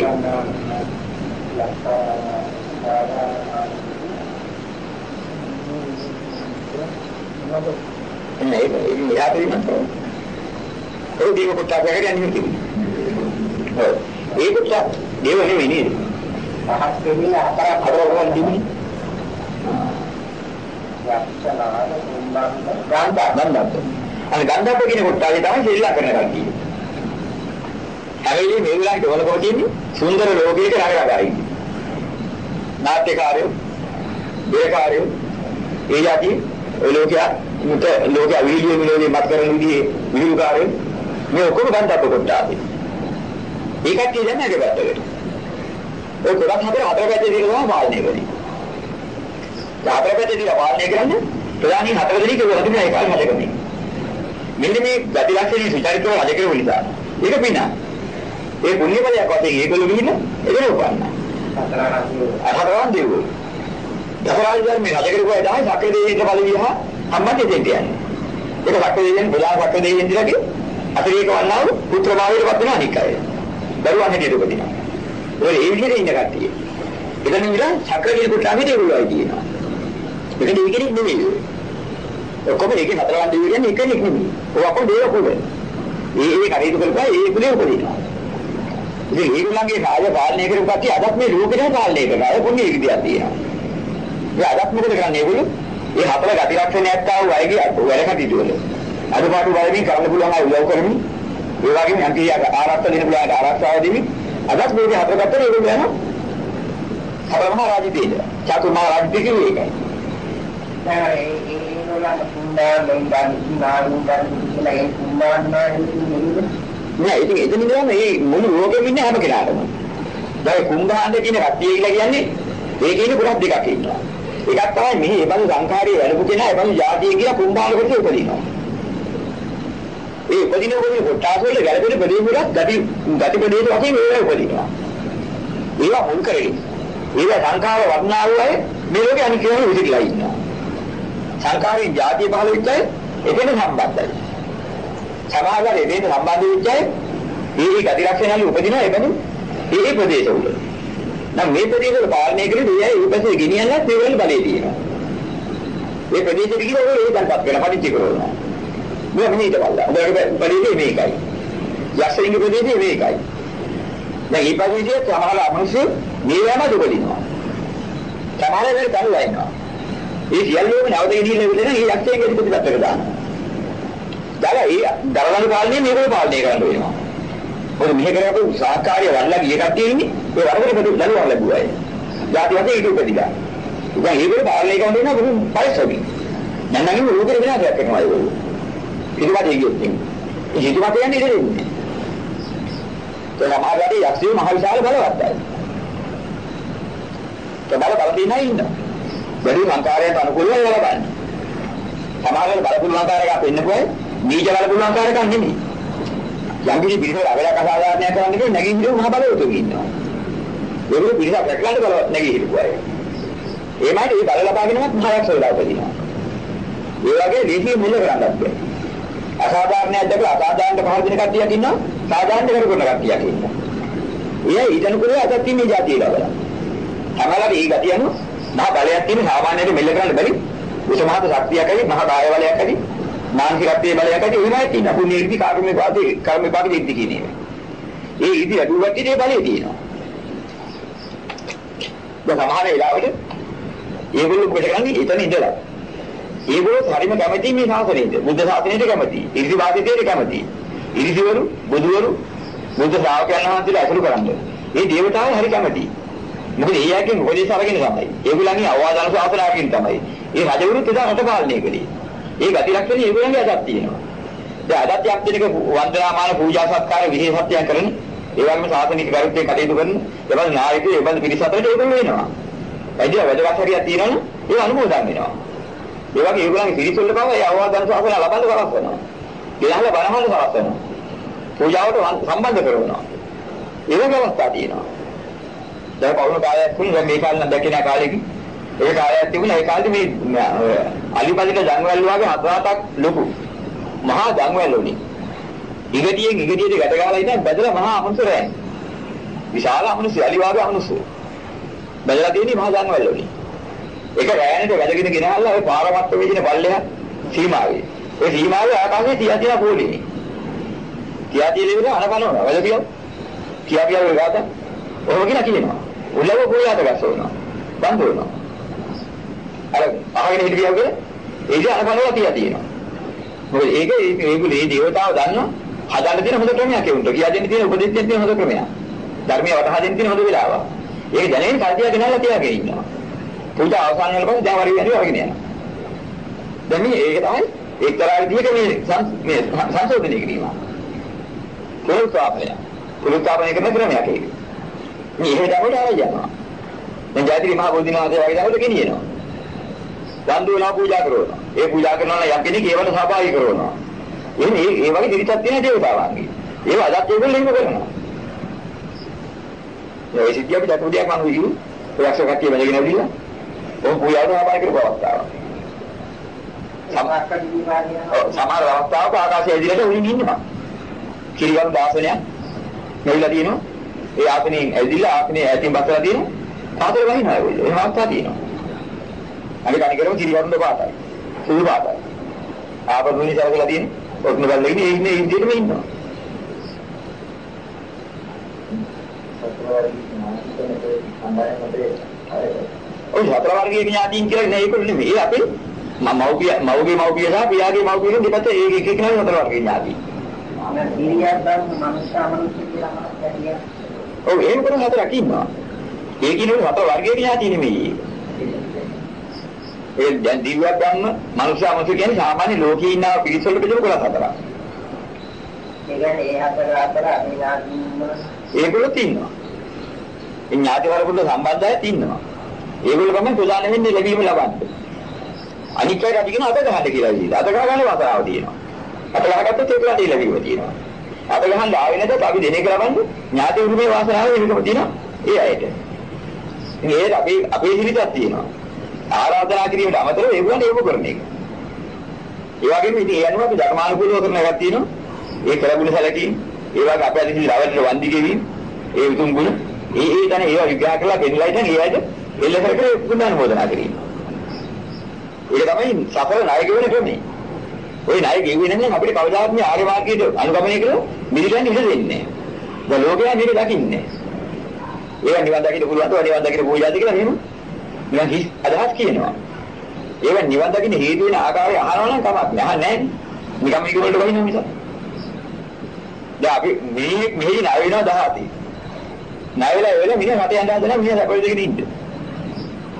එන්න ඒක ඒක යාට ඉන්නත් ඒ දේව කොටස හැරෙන්නේ නෙමෙයි. ඔව්. ඒ කොටස දේව නෙමෙයි නේද? පහක්. යක්ෂනාද කුම්භාණ්ඩ ගන්ධා ගන්ධබ්බ. අනේ ගන්ධබ්බ කියන කොටසේ තමයි ශ්‍රී ලංකන කට්ටිය. හැබැයි මේ වෙලාවට ඕනකම තියෙන්නේ සුන්දර ලෝකයක රඟරගා ඉන්නේ. නාට්‍යකාරයෝ, දේකාරයෝ, ඒ යටි ඔය ලෝකයා මුත ලෝකයා වීඩියෝ මිලෝගේ මත් කරන විදිහේ විහිළුකාරයෝ මේ ඔක්කොම ගන්ධබ්බ කොටාවේ. ඒ කට්ටිය දැන් නැගේ පැත්තකට. ඔය කොටස් හතර හතර පැත්තේ දිග තමයි පාලනය කරන්නේ. හතර පැත්තේ දිග පාලනය කරන්නේ ප්‍රධානී හතර දෙනෙක් වල තිබෙන එකයි මතකනේ. මෙන්න මේ ගති ලක්ෂණ විචාරිතව රජ කෙරුව නිසා. ඒක පිනා. ඒ පුණ්‍ය බලයක් වශයෙන් ඒගොල්ලෝ ගිහින් එදෙන උපන්න. අහතරවන් දෙවෝ. දසරාජ ධර්මයේ රජ කෙරුවා තමයි සක්‍ර දෙවියන්ට බල වියහ සම්බන්ධ දෙන්න යන්නේ. ඒක සක්‍ර දෙවියන් බුදා සක්‍ර දෙවියන් දිලගේ අතිරේක වන්නා වූ පුත්‍ර භාවයට පත් වෙන අනික් අය. දරුවන් හැටියට උපදිනවා. ඒ ඒ විදිහට ඉන්න කට්ටිය. එතන විතර සක්‍ර කියන කොට අපි දෙවියෝයි කියනවා. ඒක දෙවියෙක් නෙමෙයි. ඔක්කොම ඒකේ හතරවන් දෙවියෝ කියන්නේ එකෙක් නෙමෙයි. ඔය අපෝ දේව කුල. ඒ ඒ කටයුතු කරපුවා ඒ කුලේ උපදිනවා. ඉතින් ඒගොල්ලන්ගේ රාජ පාලනය කරපු කට්ටිය අදත් මේ ලෝකෙට පාලනය කරනවා. අය පුණ්‍ය විදියක් තියෙනවා. ඒ අදත් මොකද කරන්නේ ඒගොල්ලෝ? ඒ හතර ගති ලක්ෂණයක් ආව අයගේ වැඩ කටයුතු වල. අඩුපාඩු බලමින් කරන්න පුළුවන් අය උදව් කරමින් ඒ වගේම යම් කිසි ආරක්ෂා දෙන්න පුළුවන් ආරක්ෂාව දෙමි. අදත් මේ හතර ගත්තට ඒක යනවා. සතර මහා රාජිතේද. චතු මහා රාජිතේ කියන්නේ ඒකයි. දැන් ඒ ඒ වල කුණ්ඩා ලෙන්ගන් නාරුන් ගන්න කියලා ඒ කුණ්ඩාන්න නෑ ඉතින් එතන ඉඳලා මේ මුළු ලෝකෙම ඉන්න හැම කෙනාටම. දැන් කුම්භාණ්ඩ කියන කට්ටිය කියලා කියන්නේ ඒකේ ඉන්න ගොඩක් දෙකක් ඉන්නවා. එකක් තමයි මෙහි ඒ බඳු සංඛාරයේ වැඩපු කෙනා ඒ බඳු જાතිය කියලා කුම්භාණ්ඩ කොටස උපදිනවා. ඒ උපදින උපදින කොටස් වල ගැළපෙන ප්‍රදේශ වල ගති ගති ප්‍රදේශ වශයෙන් ඒවා උපදිනවා. ඒවා මුල් කරගෙන ඒවා සංඛාර වර්ණා වූ අය මේ ලෝකේ අනිත් කෙනෙකු විසිරලා ඉන්නවා. සංඛාරයෙන් જાතිය පහළ වෙච්ච අය එතන සම්බන්ධයි. සමාජයේ වේද සම්බන්ධ වෙච්ච අය ඒ ඒ ගති ලක්ෂණ වල උපදිනවා එබඳු ඒ ඒ ප්‍රදේශ වල. නම් මේ ප්‍රදේශ වල පාලනය කරේ ඒ අය ඊපස්සේ ගෙනියන්නත් ඒ වල බලය තියෙනවා. මේ ප්‍රදේශෙට ගිහින් ඔය ඒ දැන්පත් වෙලා පරිච්ඡ කරනවා. මේ මෙහෙට බලලා. ඔබට ප්‍රදේශේ මේකයි. යක්ෂලිංග ප්‍රදේශේ මේකයි. දැන් මේ ප්‍රදේශයේ සමහර අමනුෂ්‍ය මේවම දුබලිනවා. සමහර වෙලාවට කනුවා ඉන්නවා. ඒ සියල්ලම නැවත ගෙනියලා ඉවිල්ලා මේ යක්ෂයෙන්ගේ ප්‍රතිපත්තක දානවා. දාලා ඒ දරවන පාලනය මේකේ පාලනය කරන්න වෙනවා. මොකද මෙහෙ කරපු සහකාරය වල්ලා ගිය කට්ටිය ඉන්නේ ඒ වරකට පොඩි දරුවා ලැබුවා. ජාති වශයෙන් ඊට උපදිලා. ඉතින් ඒකේ පාලනය කරන්න වෙනවා බොහොම පරිස්සමයි. දැන් නම් මේ රෝගෙ විනාශයක් කරනවා ඒගොල්ලෝ. පිටුපතේ ගියොත් එන්නේ. ඒ පිටුපත යන්නේ ඉතින්. ඒ සමහරවිට යක්ෂයෝ මහ විශාල බලවත්යි. ඒ බල බල දිනා ඉන්නවා. වැඩි සංකාරයට අනුකූලව ඒවා බලන්න. සමහරවිට බලපුරු සංකාරයක් පෙන්නපුවයි නීච බලපුරු සංකාරයක් නෙමෙයි. යම් කිසි පිළිසර අවලක් අසාධාරණයක් කරන්න කියලා නැගී හිටු මහ බලවතුන් ඉන්නවා. ඒගොල්ලෝ පිළිසර පැටලන්න බල නැගී හිටුවායි. ඒමයි මේ බල ලබාගෙනවත් මහයක් සොයලා උපදිනවා. ඒ වගේ දීපී මුල්ල කරන්නත් බෑ. අසාධාරණයක් දැකලා අසාධාරණට පහර දෙන කට්ටියක් ඉන්නවා සාධාරණ කරන කට්ටියක් ඉන්නවා. ඒ ඊටන කුලේ අදත් ඉන්නේ જાතිය ලබලා. හැමලාට මේ ගතිය අනුව මහ බලයක් තියෙන සාමාන්‍යයෙන් මෙල්ල කරන්න බැරි උසමහත් ශක්තියක් ඇති මහ කාය බලයක් ඇති මානසිකත්වයේ බලයක් ඇති එහෙමයි තියෙන පුණ්‍ය ඉර්ධි කාර්මයේ වාදී කර්ම විපාක ඉර්ධි කියන්නේ. ඒ ඉර්ධි අඩුවක් ඉතින් බලය තියෙනවා. දැන් සමහර වෙලාවට ඒගොල්ලෝ කොට ගන්නේ එතන ඉඳලා. ඒගොල්ලෝ හරිම කැමති මේ ශාසනයේද බුද්ධ ශාසනයට කැමති ඉරිසි වාදිතේට කැමති ඉරිසිවරු බුදුවරු බුද්ධ ශ්‍රාවකයන් වහන්සේලා අසුරු කරන්නේ. මේ දේවතාවෝ හරි කැමති මොකද ඒ යකින් උපදේශ අරගෙන තමයි. ඒගොල්ලන්ගේ අවවාදන ශාසනාවකින් තමයි. ඒ රජවරුත් එදා රට පාලනය කළේ. ඒ ගති ලක්ෂණ ඒගොල්ලන්ගේ අදත් තියෙනවා. දැන් අදත් යම් කෙනෙක් වන්දනාමාන පූජා සත්කාර විශේෂත්වයන් කරන ඒ වගේම ශාසනික ගරුත්වයෙන් කටයුතු කරන ඒවල් නායකයෝ ඒවල් පිරිස අතරට ඒගොල්ලෝ වෙනවා වැඩි වැඩගත් හරියක් තියෙනවනේ ඒ අනුමෝදන් වෙනවා ඒ වගේ ඒගොල්ලන්ගේ පිරිසොල්ල බව ඒ අවවාදන ශාසන ලබන්න කරස් වෙනවා. ඊළඟ බණහල කරස් වෙනවා. පූජාවට සම්බන්ධ කරනවා. ඒ වගේ අවස්ථා තියෙනවා. දැන් පවුන කාලයක් තුන මේ කාලේ නම් දැකින කාලෙක ඒ කාලයක් තිබුණා ඒ කාලේ මේ අලිපදික ජංගවල වගේ හත හතක් ලොකු මහා ජංගවල උනේ. ඉගටියෙන් ඉගටියට ගැට ගහලා ඉඳන් බැදලා මහා අමනුෂ්‍යයන්. විශාල අමනුෂ්‍ය අලි වගේ අමනුෂ්‍ය. බැදලා තියෙන්නේ මහා ජංගවල උනේ. ඒක රෑනට වැදගෙන ගෙනහල්ලා ඔය පාරමත්ත වේදින පල්ලෙහා සීමාවේ. ඒ සීමාවේ ආකාශයේ තියා තියා පොළේ. තියා තියා ඉවර අනපනවනවා. වැදගියෝ. තියා තියා ඔය ගාත. ඔහොම කියලා කියනවා. උල්ලව පොළාට ගස්සවනවා. බන්ද වෙනවා. අර අහගෙන හිටියා වගේ ඒක අනපනවලා තියා තියෙනවා. මොකද ඒක ඒගොල්ලෝ මේ දේවතාව දන්නවා. හදන්න තියෙන හොඳ ක්‍රමයක් ඒ උන්ට. කියා දෙන්න තියෙන උපදෙස් දෙන්න තියෙන හොඳ ක්‍රමයක්. ධර්මයේ වටහා දෙන්න තියෙන හොඳ වෙලාව. ඒක දැනෙන කල්තිය ගෙනල්ලා තියාගෙන ඉන්නවා. පූජා අවසන් වෙනකොට දැන් වරිය යනවා වගේ යනවා. දැන් මේ ඒක තමයි එක්තරා විදිහක මේ මේ සංශෝධනය කිරීම. කුලුත්පාපනය. කුලුත්පාපනය කරන ක්‍රමයක් ඒක. මේ එහෙම දවල්ට ආවයි යනවා. දැන් ජාතිරි මහ බෝධිනාථය වගේ දවල්ට ගෙනියනවා. වන්දු වෙනවා පූජා කරනවා. ඒ පූජා කරනවා නම් යම් කෙනෙක් ඒවට සහභාගී කරනවා. ඒ ඒ වගේ දිරිසක් තියෙන දේවතාවන්ගේ. ඒව අදත් ඒගොල්ලෝ එහෙම කරනවා. ඒ සිද්ධිය අපි දකුණියක් මම. ඔය අක්ෂර කට්ටිය වැඩගෙන ඇවිල්ලා ඔය පූජාවට සහභාගී කරපු අවස්ථාව. සමහර අවස්ථාවක ආකාශය ඉදිරියට උඩින් ඉන්නවා. කිරිගම් දාසනයක් මෙවිලා තියෙනවා. ඒ ආසනේ ඇවිදලා ආසනේ ඈතින් බස්සලා තියෙනවා. පාතල වහිනවා ඒගොල්ලෝ. එහෙම අවස්ථා තියෙනවා. අනික අනිකරම කිරිගම් දෙපාතයි. සුදු පාතයි. ආපදුනි සරකලා තියෙන ඔක්න බල්ලේ ඉන්නේ ඒ ඉන්නේ ඉන්දියෙම ඉන්නවා. ඔය හතර වර්ගයේ ඥාතීන් කියලා නෑ ඒකෝ නෙමෙයි. ඒ අපේ මව්පිය මව්ගේ මව්පිය සහ පියාගේ මව්පිය කියන දෙපැත්ත ඒ එක එක කෙනා හතර වර්ගයේ ඥාතී. දිරියක් ගන්න මනුෂ්‍ය මනුෂ්‍ය කියලා මනස ඇතිය. ඔව් එහෙම කරන හතරක් ඉන්නවා. ඒ කියන්නේ හතර වර්ගයේ ඥාති නෙමෙයි. ඒ දැන් දිව්‍යක් ගන්න මනුෂ්‍ය අමනුෂ්‍ය කියන්නේ සාමාන්‍ය ලෝකේ ඉන්න පිරිස වල බෙදලා කොටස් හතරක්. ඒ කියන්නේ ඒ හතර අතර අපි ඥාතිම ඒගොල්ලෝ ඉන්නවා. ඒ ඥාති වර්ගවල සම්බන්ධයත් ඉන්නවා. ඒගොල්ලෝ තමයි ප්‍රධාන වෙන්නේ ලැබීම ලබන්නේ. අනික් අයට අපි කියන අත ගහන්න කියලා විදිහට. අත ගහගන්න වතාව තියෙනවා. අත ගහගත්තොත් ඒකට ලැබීම තියෙනවා. අත ගහන්න ආවේ නැත්නම් අපි දෙන එක ලබන්නේ ඥාති උරුමේ වාසනාව වෙනකම තියෙනවා. ඒ අයට. ඉතින් ඒක අපි අපේ හිතක් තියෙනවා. ආරාධනා කිරීමට අමතරව ඒගොල්ලන් ඒව කරන එක. ඒ වගේම ඉතින් ඒ අනුව අපි ධර්මානුකූලව කරන එකක් තියෙනවා. ඒ කරගුණ සැලකීම්, ඒ වගේ අපේ අදින් රවට්ට වන්දි ගෙවීම, ඒ උතුම් ගුණ, ඒ ඒ තන ඒවා විග්‍රහ කරලා දෙන්නලා ඉතින් ඒ අයට එල්ල කර කර පුණ්‍ය අනුමෝදනා කිරීම. ඒක තමයි සතර ණය ගෙවන ක්‍රමය. ওই ණය ගෙවුවේ නැත්නම් අපිට කවදාවත් මේ ආර්ය මාර්ගයට අනුගමනය කරලා මිදිලන්න ඉඩ දෙන්නේ නැහැ. දැන් ලෝකයා මේක දකින්නේ. ඒවා නිවන් දකින්න පුළුවන් තෝ නිවන් දකින්න පූජාද කියලා එහෙම. නිවන් හිස් අදහස් කියනවා. ඒවා නිවන් දකින්න හේතු වෙන ආකාරය අහනවා නම් කමක් නෑ. නැහැ. නිකම් මේක වලට වහිනවා මිසක්. දැන් අපි මේ මෙහි ණය වෙනවා 17. ණය වෙලා වෙලා මිනිහ රට යන්න හදනවා මිනිහ සැපෙ දෙකකින් ඉන්න.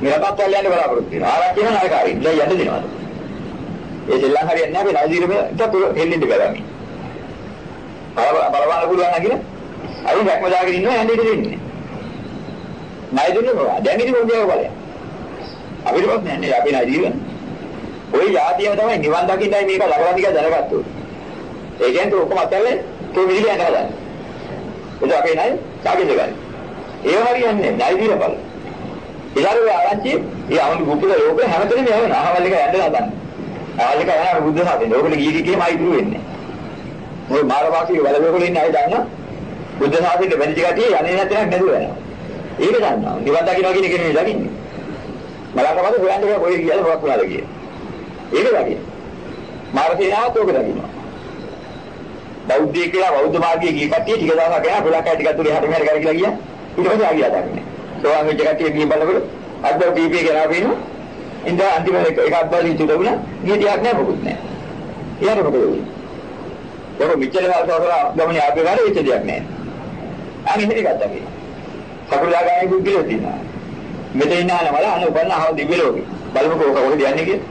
මේ රටත් වල යන්න බලාපොරොත්තු වෙනවා. ආරංචි වෙන නායකාරී. දැන් යන්න දෙනවද? ඒ දෙල්ලන් හරියන්නේ නැහැ අපි නයිජීරියාවට තුර හෙල්ලෙන්න බැලමි. බල බලවන්න පුළුවන් නේද? අයින් රැක්ම දාගෙන ඉන්නවා යන්නේ ඉඳ දෙන්නේ. ණය දුන්නේ මොකද? දැන් ඉතින් මොකද බලය? අපිට මොකද නැහැ අපි නයිජීරියා. ওই යාතියම තමයි නිවන් දකින්නයි මේක ලබලා දිග දැනගත්තොත්. ඒ කියන්නේ ඔක්කොම අතල්ලේ තෝ මිදිලා යන්න හදන්නේ. ඒක අපේ නයි කාගෙද ගන්නේ. ඒව හරියන්නේ නැහැ නයිජීරියා බලන්න. ඊළඟට ආරංචි ඒ අමුතු ගුප්ත ලෝකේ හැමතැනම යවන අහවල් එක යන්න හදන්නේ. අහවල් එක යනවා බුද්ධ ශාසනය. ඕකල ගිහි කියලාම අයිතුරු වෙන්නේ. මොකද මාරවාසී වලවේගොල්ලෝ ඉන්නේ අය දන්නා. බුද්ධ ශාසනයේ වැඩි කටිය යන්නේ නැත්නම් නැතුව යනවා. ඒක දන්නවා. නිවන් දකින්න කියන එක නෙමෙයි දකින්නේ. බලන්නකොත් හොයන්න බෑ කොයි කියලා මොකක් වුණාද කියලා. ඒක දකින්න. මාර්ගේනාත් ඕක දකින්නවා. බෞද්ධය කියලා බෞද්ධ මාර්ගයේ ගිය කට්ටිය ටික දවසක් යනවා පොලක් අය ටිකක් තුනේ හැට මෙහෙට කරගෙන ගියා. ඊට පස්සේ ආගියා දකින්නේ. සෝවාන් වෙච්ච කට්ටිය ගිහින් බලනකොට අද්ද පීපී කරා පිනු. ඉඳ අන්තිම එක එකක් බලින් තුඩ වුණා. ගියටියක් නැහැ මොකුත් නැහැ. ඊට මොකද වෙන්නේ? ඒක මිච්ඡල වාසවලා ගමනේ ආපේ ගානේ වෙච්ච දෙයක් නැහැ. අනේ හිතේ ගත්තා. සකලදාගාමී බුද්ධිය තියෙනවා. මෙතන ඉන්න අන මල අන උපන්න ආව දිව්‍ය ලෝකේ. බලමුකෝ ඔක කොහෙද යන්නේ කියලා.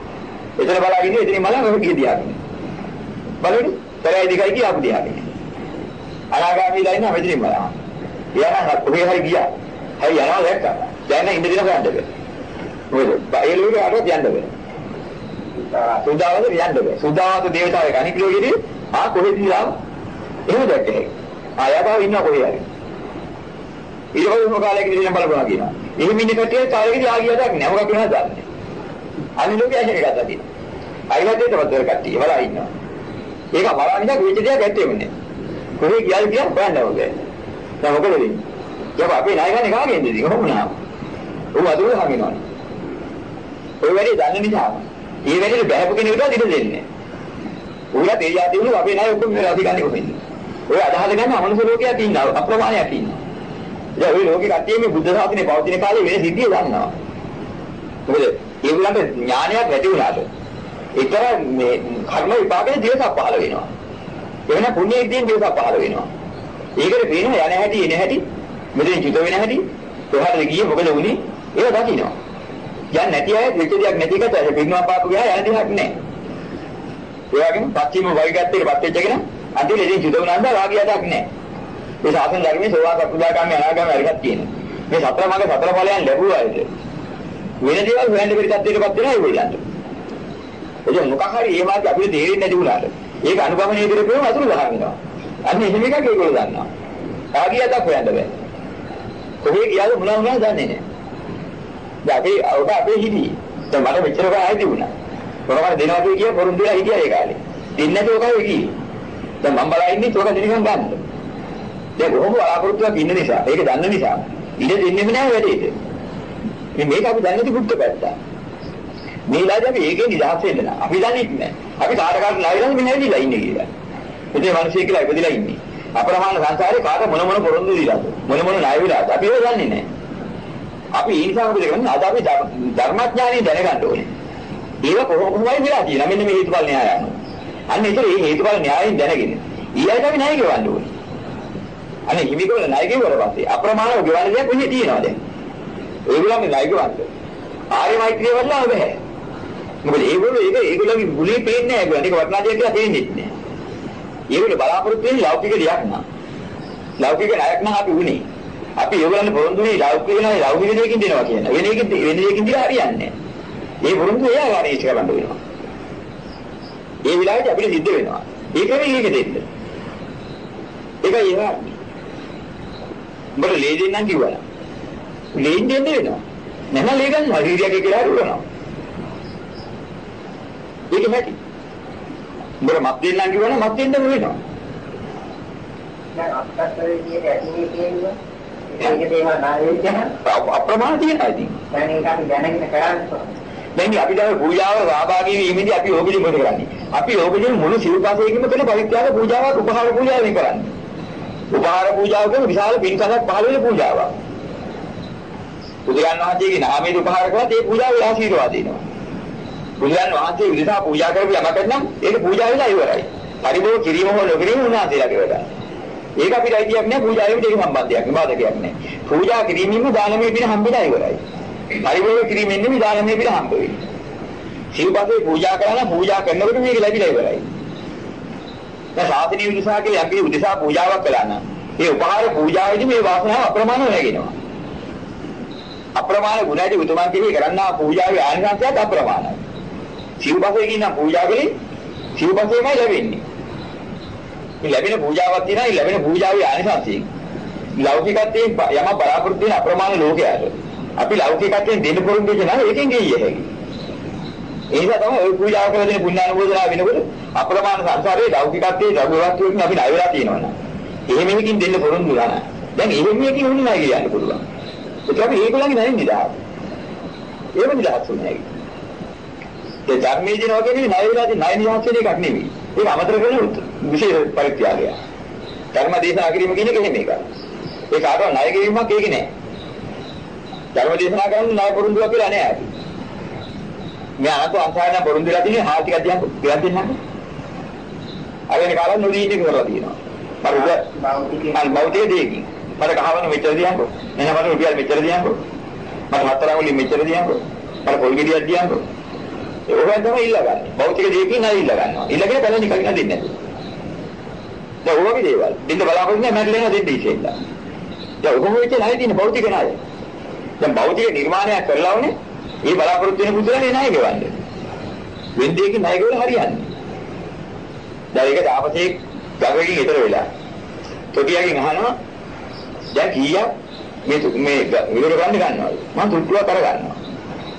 එතන බලාගෙන ඉන්නේ එතනින් මල ඔක ගිය දියාගෙන. බලන්න. තරයි දිගයි කිය අපු දියාගෙන. අනාගාමී ලයින් මෙතනින් බලන්න. එයා කොහේ හරි ගියා. හරි යනවා දැක්කා. දැන් ඉන්න දින ගන්න බෑ. මොකද? ඒ ලෝකේ අරවත් යන්න බෑ. සුදාවද යන්න බෑ. සුදාවද දේවතාවෙක් අනික් ලෝකෙදී ආ කොහෙද ඉඳලා එහෙම දැක්කේ. ආයතාව ඉන්න කොහේ හරි. ඊට පස්සේ මොන කාලයකදී ඉන්න බලපුවා කියනවා. එහෙම ඉන්න කට්ටිය කාලෙකදී ආ ගියාදක් නෑ. මොකක් වෙනවද දන්නේ. අනිත් ලෝකයේ ඇහෙන ගත්තා තියෙනවා. අයිලදේට වදර කට්ටිය බලා ඉන්නවා. ඒක බලන්න ඉන්න වෙච්ච දෙයක් ඇත්තෙම නෑ. කොහේ ගියාද කියලා හොයන්න ඕනේ. දැන් මොකද වෙන්නේ? ඒක අපේ ණය ගන්න කාගෙන්ද ඉතින් කොහොම නා. ਉਹ අදුර හංගිනවනේ. ඔය වැඩි දන්න නිසා. මේ වැඩේ බෑපු කෙනෙකුට ඉඩ දෙන්නේ. උගලා තේ යාදී වුණු අපේ ණය ඔක්කොම මේ අධිකන්නේ කොහෙන්ද? ඔය අදහස ගන්න අමනුෂ්‍ය ලෝකයක් ඉන්නවා අප්‍රමාණයක් ඉන්නවා. දැන් ওই ලෝකේ කට්ටිය මේ බුද්ධ ශාසනය පවතින කාලේ වෙන සිද්ධිය දන්නවා. මොකද ඒගොල්ලන්ට ඥානයක් ඇති වුණාට ඒතර මේ කර්ම විපාකේ දේශක් පහළ වෙනවා. එවන පුණ්‍යයෙන් දේශක් පහළ වෙනවා. ඒකට පේනවා යන හැටි එන හැටි මෙතන චුත වෙන හැටි කොහටද ගියේ මොකද වුනේ ඒක දකින්නවා. යන්නේ නැති අය වෙච්ච දෙයක් නැති එකට ඒ පින්නවා පාපු ගියා යන දෙයක් නැහැ. ඒ වගේම පස්චිම වෛගත්තේ පත් වෙච්ච කෙනා අන්තිමට ඉතින් චුත වුණාන්ද රාගියටක් නැහැ. මේ සාසන ධර්මයේ සෝවා සකුදාගාමී අනාගාමී අරිහත් තියෙනවා. මේ සතර මාගේ සතර ඵලයන් ලැබුවායිද? වෙන දේවල් හොයන්න බැරි තත්ත්වයකටපත් වෙනවා ඒගොල්ලන්ට. එතකොට මොකක් හරි මේ මාර්ගය අපිට තේරෙන්නේ නැති වුණාට ඒක අනුගමනය කරපුවම අතුරු දහම් වෙනවා. අන්න එහෙම එකක් ඒගොල්ලෝ දන්නවා. රාගියටක් හොයන්න බෑ. කොහේ ගියාද මොනවා වුණාද දන්නේ නැහැ. දැන් අපි ඔබ අපේ හිදී. දැන් මට මෙච්චර කල් ආයි තිබුණා. මොකක්ද දෙනවා කිය පොරුන්දු වෙලා හිටියා ඒ කාලේ. දෙන්නේ නැති ඔකයි කියේ. දැන් මම බලා ඉන්නේ තෝක දිනකම් ගන්න. දැන් කොහොම බලාපොරොත්තුවක් ඉන්න නිසා ඒක දන්න නිසා ඉඩ දෙන්නෙම නැහැ වැඩේට. මේ මේක අපි දන්නේ නැති බුද්ධ පැත්ත. මේ ලාජ අපි ඒකේ නිදහස් වෙන්න නෑ. අපි දන්නේ නැහැ. අපි කාට කාට ණයලා මෙන්න ඇවිදලා ඉන්නේ කියලා. ඉතින් මිනිස්සු කියලා ඉපදිලා ඉන්නේ. අප්‍රමාණ සංසාරේ කාට මොන මොන පොරොන්දු දීලාද? මොන මොන ණය විලාද? අපි ඒක දන්නේ නැහැ. අපි ඒ නිසා මොකද කරන්නේ? අද අපි ධර්මඥානිය දැනගන්න ඕනේ. ඒක කොහොමයි වෙලා තියෙන්නේ? මෙන්න මේ හේතුඵල න්‍යාය අනුව. අන්න ඒතර මේ හේතුඵල න්‍යායයෙන් දැනගෙන ඊළඟට අපි ණය ගෙවන්න ඕනේ. අනේ හිමිකවල ණය ගෙවුවට පස්සේ අප්‍රමාණව ගෙවන්න දෙයක් වෙන්නේ තියෙනවා දැන්. ඒගොල්ලන්ගේ ණය ගෙවන්න. ආර්ය මෛත්‍රිය වලලා බෑ. මොකද ඒගොල්ලෝ ඒක ඒගොල්ලන්ගේ ගුණේ පේන්නේ නැහැ ඒගොල්ලන්. ඒක වටනා දෙයක් කියලා තේින්නේ නැහැ. ඒගොල්ලෝ බලාපොරොත්තු වෙන්නේ ලෞකික දෙයක් නා. ලෞකික ණයක් නම් අපි උනේ. අපි ඒගොල්ලන් පොරොන්දුනේ ලෞකික ණය ලෞකික දෙයකින් දෙනවා කියන. වෙන එකකින් වෙන දෙයකින් දිලා හරියන්නේ නැහැ. ඒ පොරොන්දු එයා වාරීච කරන්න වෙනවා. ඒ විලාසෙ අපිට සිද්ධ වෙනවා. ඒකනේ ඒක දෙන්න. ඒකයි ඒවා. උඹට ලේ දෙන්නම් කිව්වා. ලේන් දෙන්න වෙනවා. නැහ ලේ ගන්නවා. හීරියගේ කියලා හරුවනවා. ඒක නැති. උඹට මත් දෙන්නම් කිව්වනම් මත් දෙන්නම වෙනවා. දැන් අපස්සරේ කියන ඇතිනේ කියනවා. ඒක දේවල් නායකයන් අප්‍රමාණ තියෙනවා ඉතින්. දැන් ඒක අපි දැනගෙන කරන්නේ. දැන් අපි දැන් පූජාව සහභාගී වීමේදී අපි ඕකෙදි මොකද කරන්නේ? අපි ඕකෙදි මුළු සිව්පසයකින්ම කරන පරිත්‍යාග පූජාවක් උපහාර පූජාවෙන් කරන්නේ. උපහාර පූජාව කියන්නේ විශාල පින්කසක් පහළ වෙන පූජාවක්. බුදුරන් වහන්සේගේ නාමයෙන් උපහාර කළාත් ඒ පූජාවේ ආශිර්වාද දෙනවා. බුදුරන් වහන්සේ විදිහට පූජා කරපු යමකට නම් ඒක පූජා වෙලා ඉවරයි. පරිභෝග කිරීම හෝ නොකිරීම උන්වහන්සේලාගේ වැඩ. ඒක අපිට අයිතියක් නෑ පූජාවෙත් ඒක සම්බන්ධයක් නෑ බාධකයක් නෑ. පූජා කිරීමෙන්ම දානමය පින හම්බෙලා ඉවරයි. පරිභෝග කිරීමෙන් නෙමෙයි දානමය පින හම්බ වෙන්නේ. සිව්පසේ පූජා කරලා පූජා කරනකොට මේක ලැබිලා ඉවරයි. දැන් සාසනීය උදෙසා කියලා යම්කිසි උදෙසා පූජාවක් කළා නම් ඒ උපහාර පූජාවේදී මේ වාසනාව අප්‍රමාණව නැගෙනවා. අප්‍රමාණ ගුණයි උතුමන් කෙරෙහි කරන්නා පූජාවේ ආනිසංසයත් අප්‍රමාණයි. සිව්පසේ කියන පූජා කලේ සිව්පසේමයි ලැබෙන්නේ. මේ ලැබෙන පූජාවක් තියෙනවා ඒ ලැබෙන පූජාවේ ආනිසංසයෙන්. ලෞකිකත්වයෙන් යම බලාපොරොත්තු වෙන අප්‍රමාණ ලෝකයට. අපි ලෞකිකත්වයෙන් දෙන්න පුරුදු වෙච්ච නම් ඒකෙන් ගෙයිය හැකියි. ඒ නිසා තමයි ওই පූජාව කරලා දෙන පුණ්‍යානුමෝදනා වෙනකොට අප්‍රමාණ සංසාරයේ ලෞකිකත්වයේ දරුවත්වයෙන් අපි ණය වෙලා තියෙනවනේ. එහෙම එකකින් දෙන්න පුරුදු වුණා. දැන් එහෙම එකකින් උන්නේ නැහැ කියන්න පුළුවන්. ඒක අපි ඒගොල්ලන්ගේ නැරින් නිදහස්. ඒව නිදහස් වෙන්නේ නැහැ. ඒ ධර්මයේ දිනවා කියන්නේ ණය වෙලා තියෙන ණය නිදහස් වෙන එකක් නෙවෙයි. ඒක අමතර කරන විශේෂ පරිත්‍යාගයක්. ධර්ම දේශනා කිරීම කියන එක එහෙම එකක්. ඒක ආරෝ ණය ගෙවීමක් ඒක නෑ. ධර්ම දේශනා කරන්න ණය පුරුදුවක් කියලා නෑ අපි. මේ අනතු අංශායන පුරුදු වෙලා තියෙන්නේ හා ටිකක් දිහා ගෙයක් දෙන්නකෝ. අරගෙන කාලේ නොදී ඉන්න කරලා තියෙනවා. මම අර භෞතික දෙයකින් මට කහවන මෙච්චර දියන්කෝ. එන මට රුපියල් මෙච්චර දියන්කෝ. මට හතර අඟුලි මෙච්චර දියන්කෝ. මට පොල් ගෙඩියක් දියන්කෝ. ඒකෙන් තමයි ඉල්ලගන්නේ. භෞතික දෙයකින් නෑ ඉල්ල ගන්නවා. ඉල්ලගෙන පැල නිකන් දෙන්නේ නැහැ. දැන් ඔයගේ දේවල් දෙන්න බලාපොරොත්තු නැහැ මට ලේන දෙන්න ඉතින්ලා. දැන් ඔකම වෙච්ච නැහැ තියෙන භෞතික ණය. දැන් භෞතික නිර්මාණයක් කරලා උනේ මේ බලාපොරොත්තු වෙන පුදුලනේ ණය ගෙවන්නේ. වෙන්දේකින් ණය ගෙවලා හරියන්නේ. දැන් ඒක තාපසේ ගඟකින් ඊතර වෙලා. තොටියකින් අහනවා දැන් කීයක් මේ මේ විවර ගන්න ගන්නවද? මම තුට්ටුවක් කර ගන්නවා.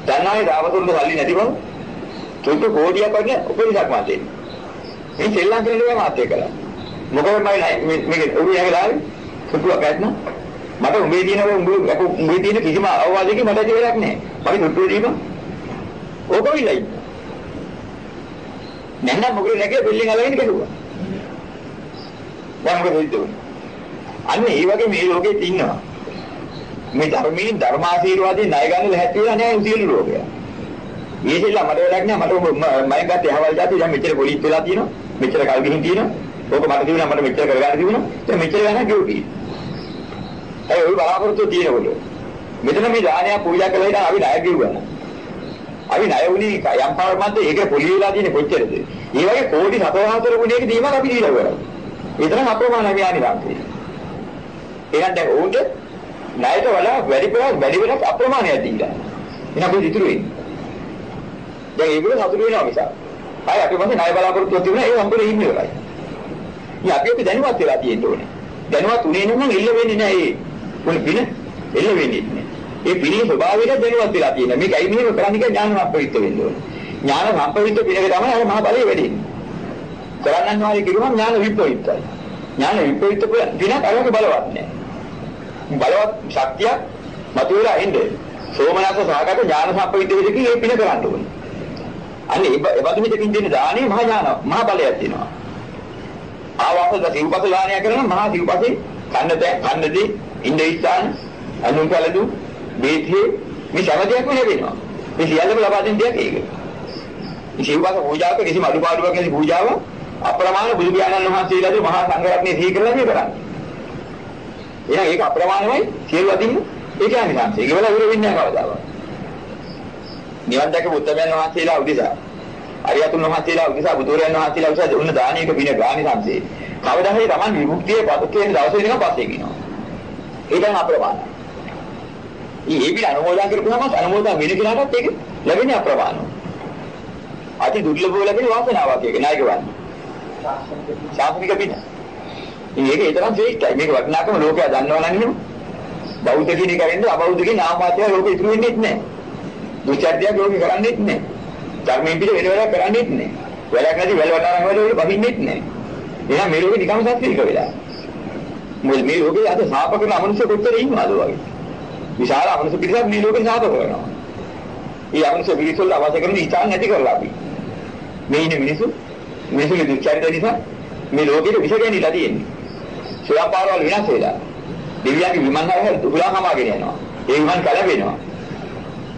දන්නානේ තාපසුන්ට සල්ලි නැති බව. තුට්ටු කෝටියක් වගේ උපරිසක් මාතේ. මේ ශ්‍රී ලංකාවේ නේද මාතේ කළා. මොකද මම මේක උරු යගලාවේ තුට්ටුවක් ඇත්නම් මට උඹේ දිනව උඹ උඹේ දින කිසිම අවවාදයකින් මට දෙයක් නැහැ. මම තුට්ටුව දීපන්. ඕකවිලා ඉන්න. නැත්නම් මොකද නැගේ බිල්ඩින් අලගෙන කෙරුවා. දැන් මොකද වෙන්නේ? අන්න ඒ වගේ මේ ලෝකෙත් ඉන්නවා. මේ ධර්මයෙන් ධර්මාශීර්වාදයෙන් ණය ගන්න ලැහැත් වෙලා නැහැ උසියලු ලෝකයා. මේකilla මට වැඩක් නැහැ මට මම ගත්තේ අහවල් જાති දැන් මෙච්චර පොලිස් වෙලා තියෙනවා. මෙච්චර කල් ගිහින් තියෙනවා. ඕක මට තිබුණා මට මෙච්චර කරගන්න තිබුණා. දැන් මෙච්චර ගන්න ඩියුටි. ඒ ඔය බලාපොරොත්තු තියෙනකොට මෙතන මේ දානය පූජා කළා ඉතින් අපි ණය ගෙවුවා. අපි ණය වුණේ යම් පාරමන්ද ඒක පොලි වෙලා තියෙන්නේ කොච්චරද? ඒ වගේ කෝටි 74 ගුණයක දීමක් අපි දීලා කරා. ඒ තරම් අප්‍රමාණ විඥානිකාන්තේ. එහෙනම් දැන් උන්ට ණයට වඩා වැඩි ප්‍රමාණයක් වැඩි වෙනස් අප්‍රමාණයක් දීලා. එහෙනම් කොහෙද ඉතුරු වෙන්නේ? දැන් ඒගොල්ලෝ සතුටු වෙනවා මිසක්. අය අපි මොකද ණය බලාපොරොත්තු තිබුණා ඒ හම්බෙලා ඉන්නේ ඉවරයි. ඉතින් අපි අපි දැනුවත් වෙලා තියෙන්න ඕනේ. දැනුවත් උනේ නම් එල්ල වෙන්නේ නැහැ ඒ. මොන පින එල්ල වෙන්නේ නැහැ. ඒ පිනේ ස්වභාවය දැනුවත් වෙලා තියෙනවා. මේක ඇයි මෙහෙම කරන්නේ කියලා ඥාන සම්පවිත්ත වෙන්න ඕනේ. ඥාන සම්පවිත්ත පිනක තමයි අර මහ බලය වෙන්නේ. කරන්නන් වාරේ කිව්වම ඥාන විප්‍රයුක්තයි. ඥාන විප්‍රයුක්ත පිනක් අරක බලවත් නැහැ. බලවත් ශක්තිය මතුවලා ඉන්නේ. සෝමනස්ස සහගත ඥාන සම්පවිත්ත වෙදකින් ඒ පින කරන්න ඕනේ. අන්න ඒ බඳු හිතකින් දෙන දානේ මහා ඥාන මහා බලයක් තියෙනවා. ආවාසද සිව්පස දානය කරන මහා සිව්පසේ කන්නද කන්නදී ඉන්ද ස්ථාන අනුකලදු බේතේ මේ සමදයක් ලැබෙනවා. මේ සියල්ලම ලබා දෙන දෙයක් ඒක. මේ සිව්පස පූජාවක කිසිම අඩුපාඩුවක් නැති පූජාව අප්‍රමාණ බුදු පියාණන් වහන්සේලාද මහා සංඝරත්නය සිහි කරලා මේ කරන්නේ. එහෙනම් ඒක අප්‍රමාණමයි සියලු අදින්න ඒ කියන්නේ සංසය. ඒක වල ඉවර වෙන්නේ නැහැ කවදාවත්. නිවන් දැක බුද්ධයන් වහන්සේලා උදිසා. අරියතුන් වහන්සේලා උදිසා බුදුරයන් වහන්සේලා උදිසා දුන්න දානයක පින ගාමි සංසේ. කවදා හරි Taman විමුක්තියේ පදක වෙන දවසේ නිකන් පස්සේ කියනවා. ඒ දැන් අප්‍රමාණයි. මේ පිළ අනුමෝදන් කරපුවාම අනුමෝදන් වෙන කෙනාටත් ඒක ලැබෙන්නේ අප්‍රමාණයි. අති දුර්ලභව ලැබෙන වාසනාවක් ඒක නායක වන්නේ. ශාස්ත්‍රික පින. මේක ඒ තරම් ශ්‍රේෂ්ඨයි. මේක වටිනාකම ලෝකයා දන්නවා නම් නෙමෙයි. බෞද්ධ කෙනෙක් කරන්නේ අබෞද්ධ කෙනෙක් නාමමාත්‍රය ලෝකෙ ඉතුරු වෙන්නේ නැහැ. දුචර්යයක් ලෝකෙ කරන්නේත් නැහැ. ධර්මයෙන් පිට වෙන වැඩක් කරන්නේත් නැහැ. වැඩක් නැති වැල වටාරම් වල වල බහින්නෙත් නැහැ. එහෙනම් මේ ලෝකෙ නිකම්ම සත්‍යික වෙලා. මොකද මේ ලෝකේ අද ශාප කරන අමනුෂ්‍ය කොච්චර ඉන්නවද වගේ. විශාල අමනුෂ්‍ය පිරිසක් මේ ලෝකේ ශාප කරනවා. ඒ අමනුෂ්‍ය පිරිස වල අවශ්‍ය කරන ඉච්ඡා නැති කරලා අපි. මේ ඉන්න මිනිස්සු මිනිස්සුගේ දුක්චරිත නිසා මේ ලෝකෙට විස ගැනීමලා තියෙන්නේ. සෝයාපාරවල විනාශ වෙලා. දෙවියන්ගේ විමන් හරහා දුහලා හමාගෙන යනවා. ඒ විමන් කලබෙනවා.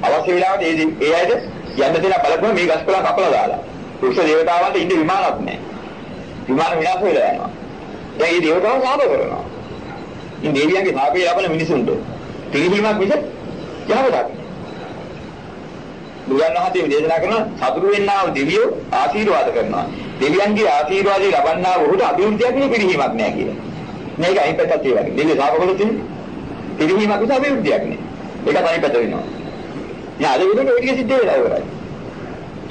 අවශ්‍ය වෙලාවට ඒ ඒ අයට යන්න දෙන බලපුවා මේ ගස්කොලන් කපලා දාලා. රුක්ෂ දේවතාවන්ට ඉන්න විමානක් නැහැ. විමාන විනාශ වෙලා යනවා. දැන් මේ දේවතාවෝ සාප කරනවා. මේ දෙවියන්ගේ සාපේ ලබන මිනිසුන්ට පිළිහිමක් මිස යහවතක්. බුදුන් වහන්සේ දේශනා කරන සතුරු වෙන්නා වූ දෙවියෝ ආශිර්වාද කරනවා. දෙවියන්ගේ ආශිර්වාදය ලබන්නා වූ ඔහුට අභිවෘද්ධියක් නෙවෙයි පිළිහිමක් නෑ කියලා. මේක අනිත් පැත්තත් ඒ වගේ. දෙවියෝ සාප කළොත් ඉන්නේ පිළිහිමක් නිසා අභිවෘද්ධියක් නෑ. ඒක අනිත් පැත්ත වෙනවා. ඉතින් අද විදිහට ඒ ටික සිද්ධ වෙලා ඉවරයි.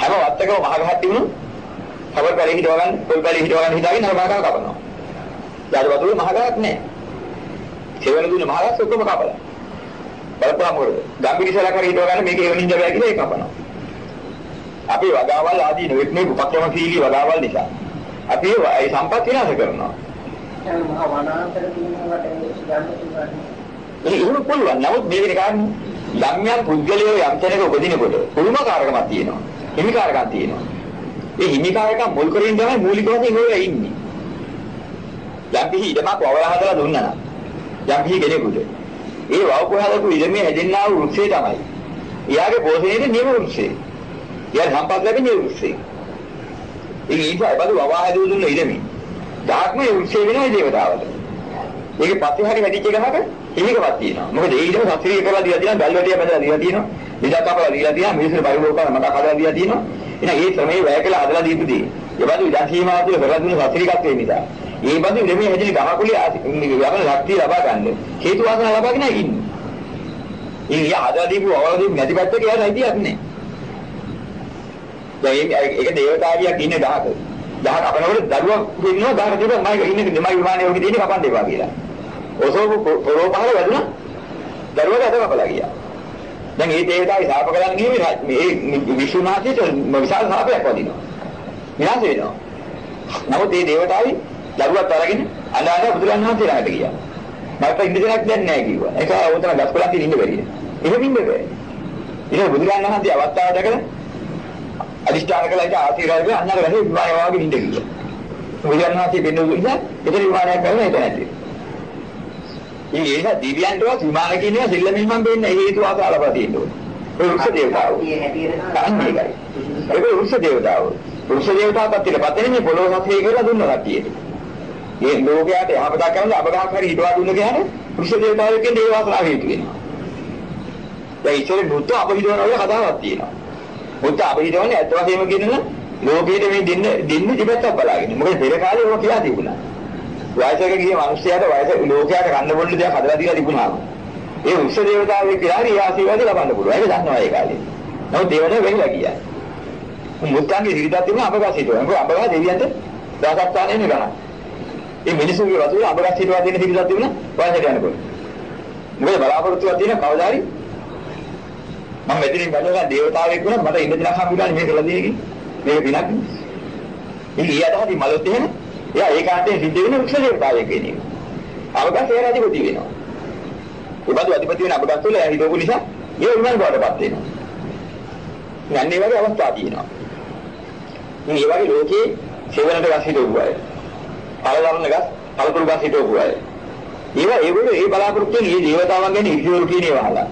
හැම වත්තකම මහගහක් තිබුණු කවර පැලේ හිටව ගන්න, පොල් පැලේ හිටව ගන්න හිතාගෙන අර මහගහ කපනවා. ඊට වතුරේ මහගහක් නෑ. සෙවන දුන්නේ මහගහක් ඔක්කොම කපලා. බලපුවා මොකද? ගම්පිරිසලා කර හිටව ගන්න මේක හේවනින්ද බෑ කියලා ඒක කපනවා. අපි වගාවල් ආදී නෙවෙයි මේ උපක්‍රම සීලී වගාවල් නිසා. අපි ඒ සම්පත් විනාශ කරනවා. දැන් මහා වනාන්තර දිනවට ගන්න පුළුවන්. ඒක ඉහළ පුළුවන්. නමුත් මේකේ කාරණේ යම් යම් පුද්ගලයෝ යම් තැනක උපදිනකොට කුළුමකාරකමක් තියෙනවා. හිමිකාරකම් තියෙනවා. ඒ හිමිකාරකම් මුල් කරගෙන තමයි මූලික වශයෙන් ඔය ඉන්නේ. යම් කිසි ඉඩමක් වවලා හදලා දුන්නා නම් යම් කිසි කෙනෙකුට ඒ වවපු හදපු ඉඩමේ හැදෙන්නා වූ වෘක්ෂය තමයි. එයාගේ පෝෂණයේ නියම වෘක්ෂය. එයා සම්පත් ලැබෙන්නේ වෘක්ෂය. ඒ නිසා බදු වවා හැදුව දුන්න ඉඩමේ. ධාත්මයේ වෘක්ෂය වෙනවා දේවතාවට. ඒකේ පස්සේ හරි වැඩිච්ච ගහක හිමිකමක් තියෙනවා. මොකද ඒ ඉඩම සත්‍රීය කරලා දීලා තියෙනවා, ගල්වැටිය බඳලා දීලා තියෙනවා, විදක් කපලා දීලා තියෙනවා, මිනිස්සුන්ට පරිලෝක කරන මතක් හදලා දීලා තියෙනවා. එහෙනම් ඒ ශ්‍රමයේ වැය කළා හදලා දීපු දේ. ඒ බඳු ඉඩම් සීමාව තුළ කරලා දුන්න සත්‍රීකත්වයේ නිසා. ඒ බඳු ඉඩමේ හැදෙන ගහකුලිය යවන ශක්තිය ලබා ගන්න හේතු වාසනා ලබාගෙන ඉන්නේ. ඉතින් යා හදලා දීපු අවල දීපු නැති පැත්තක යාට අයිතියක් නැහැ. දැන් ඒක දේවතාවියක් ඉන්න ගහක. ගහ කපනකොට දරුවා ඉන්නවා ගහක තිබ්බා මම ඉන්නේ දෙමයි විමානයේ ඔකේ තියෙන කපන්න එපා කියලා. ඔසෝපු පොරෝ පහල වැදුනා දරුවාට අත කපලා ගියා. දැන් මේ දේවතාවි ශාප කරන් ගියේ මේ විශ්වනාථයට විශාල ශාපයක් වදිනවා. විනාශ වෙනවා. නමුත් මේ දේවතාවි දරුවත් අරගෙන අඬ අඬ බුදුරන් වහන්සේ ළඟට ගියා. මට ඉන්න දෙයක් දැන් නැහැ කිව්වා. ඒක උතන ගස්කොලන් තියෙන ඉන්න බැරිද? එහෙම ඉන්න බෑ. ඉතින් බුදුරන් වහන්සේ අවස්ථාව දැකලා අදිෂ්ඨාන කළා ඒක ආශිර්වාද කරලා අන්නර වැහි විමානය වාගේ ඉන්න කිව්වා. බුදුරන් වහන්සේ බෙන්නු නිසා එතන විමානයක් කරලා ඒක නැති. ඉතින් ඒක දිව්‍යයන්ටවත් විමාන කියනවා සෙල්ලමින් මම වෙන්නේ හේතු ආසාව ලබා තියෙන්න ඕනේ. ඒ වෘක්ෂ දේවතාවෝ. අන්නේ ඒකයි. ඒක වෘක්ෂ දේවතාවෝ. වෘක්ෂ දේවතාවපත් ඉල පතේ මේ පොළොව සත්‍යය කියලා දුන්නා කට්ටියට. මේ ලෝකයට යහපතක් කරන අබගහක් හරි හිටවා දුන්න ගහන වෘක්ෂ දේවතාවෙක්ගෙන් ඒ වාසනාව හේතු වෙනවා. දැන් ඉතින් බුද්ධ අපහිතවන වල කතාවක් තියෙනවා. බුද්ධ අපහිතවන්නේ ඇත්ත වශයෙන්ම කියනවා ලෝකයේ මේ දෙන්න දෙන්නේ දෙපැත්තක් බලාගෙන. මොකද පෙර කාලේ ඕක කියලා තිබුණා. වයසක ගිය මිනිස්සයාට වයස ලෝකයට ගන්න බොන්න දෙයක් හදලා දීලා තිබුණාම. ඒ වෘක්ෂ දේවතාවෙක් කියලා හරි ආශිර්වාද ලබන්න පුළුවන්. ඒක දන්නවා ඒ කාලේ. නමුත් දේවනේ වෙහිලා ගියා. මුත්තන්ගේ හිරිතක් තිබුණා අපගා සිටුවා. මොකද අපගා දෙවියන්ට දාසත්තානේ නේ ගන්න. මේ මිනිසුන්ගේ වතුර අපගා සිටුවා දෙන හිරිතක් තිබුණා වයසට යනකොට. මොකද බලාපොරොත්තුවක් තියෙන කවදා හරි මම මෙතනින් බැලුවා දේවතාවෙක් වුණා මට ඉන්න දිනක් හම්බුනානේ මේක කළා දෙයකින්. මේක පිනක් නේ. ඉතින් ඊට හරි මලොත් එහෙම එයා ඒකාන්තයෙන් සිද්ධ වෙන වෘක්ෂ දේවතාවෙක් වෙන එක. අවගා සේර අධිපති වෙනවා. ඒ බඳු අධිපති වෙන අපගා තුළ එයා හිතවපු නිසා ඒ විමල් බවටපත් වෙනවා. යන්නේ වගේ අවස්ථා තියෙනවා. ඉතින් මේ වගේ ලෝකේ සෙවණට ගස් හිටවපු අය. පළදරන ගස්, පළතුරු ගස් හිටවපු අය. ඒවා ඒගොල්ලෝ ඒ බලාපොරොත්තුෙන් මේ දේවතාවන් ගැන ඉරියව් කියන්නේ වහලා.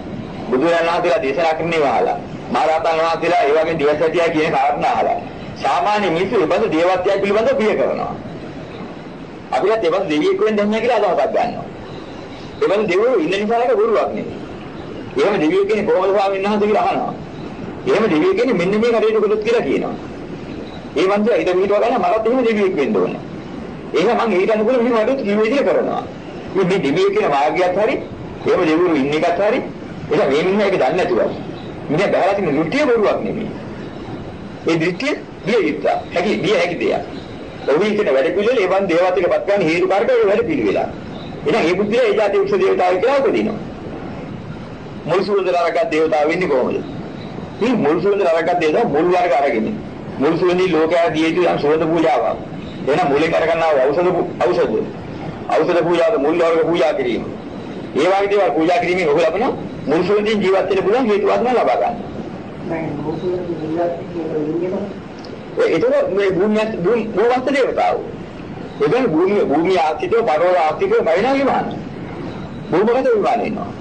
බුදුරජාණන් වහන්සේලා දේශනා කරන්නේ වහලා. මහරහතන් වහන්සේලා ඒ වගේ දිවසතිය කියන කාරණා අහලා. සාමාන්‍ය මිනිස්සු ඒ බඳු දේවත්වය පිළිබඳව ප්‍රිය කරනවා. අපිට ඒ බඳු දෙවියෙක් වෙන්න දෙන්නේ කියලා අදහසක් ගන්නවා. ඒ බඳු දෙවියෝ ඉන්න නිසා එක ගුරුවක් නෙමෙයි. එහෙම දෙවියෙක් කෙනෙක් කොහොමද ස්වාමීන් වහන්සේ කියලා අහනවා. එහෙම දෙවියෙක් කෙනෙක් මෙන්න මේ කටයුතු කළොත් කියලා කියනවා. ඒ වන්දය ඊට මීට වගන්න මලත් එහෙම දෙවියෙක් වෙන්න ඕනේ. එහෙනම් මම ඊට අනුකූල මෙහෙම කටයුතු කිව්ව විදිහ කරනවා. මේ මේ දෙවියෙක් කියන මාර්ගයත් හරි, එහෙම දෙවිවරු ඉන්න එකත් හරි, ඒක මේ මිනිහා ඒක දන්නේ නැතුව. මිනිහා බහැලා තියෙන දෘෂ්ටිය බොරුවක් නෙමෙයි. ඒ දෘෂ්ටිය බිය යුක්තා. හැකි බිය හැකි දෙයක්. ඔහි කියන වැඩ පිළිවෙල ඒ වන් දේවතිකපත් ගන්න හේතු කාරක ඒ වැඩ පිළිවෙල. එහෙනම් මේ බුද්ධිය ඒ જાති උක්ෂ දේවතාවය කියලා උපදිනවා. මුල් සුවඳ අරගත් දේවතාව වෙන්නේ කොහොමද? මේ මුල් සුවඳ අරගත් දේවතාව මුල් වර්ග අරගෙන. මුල් සුවඳි ලෝකයා දී යුතු යම් සුවඳ පූජාවක්. එහෙනම් මුලින් කරගන්නා ඖෂධ ඖෂධ. ඖෂධ පූජාවද මුල් වර්ග පූජා කිරීම. ඒ වගේ දේවල් පූජා කිරීමෙන් ඔහු ලබන මුල් සුවඳින් ජීවත් වෙන්න පුළුවන් හේතු වාසනා ලබා ගන්න. ඒක මේ භූමිය භූවස්ත දේවතාවෝ. එතන භූමිය භූමිය ආස්තිකව පරෝල ආස්තිකව බයිනා විමාන. භූමගත විමාන ඉන්නවා.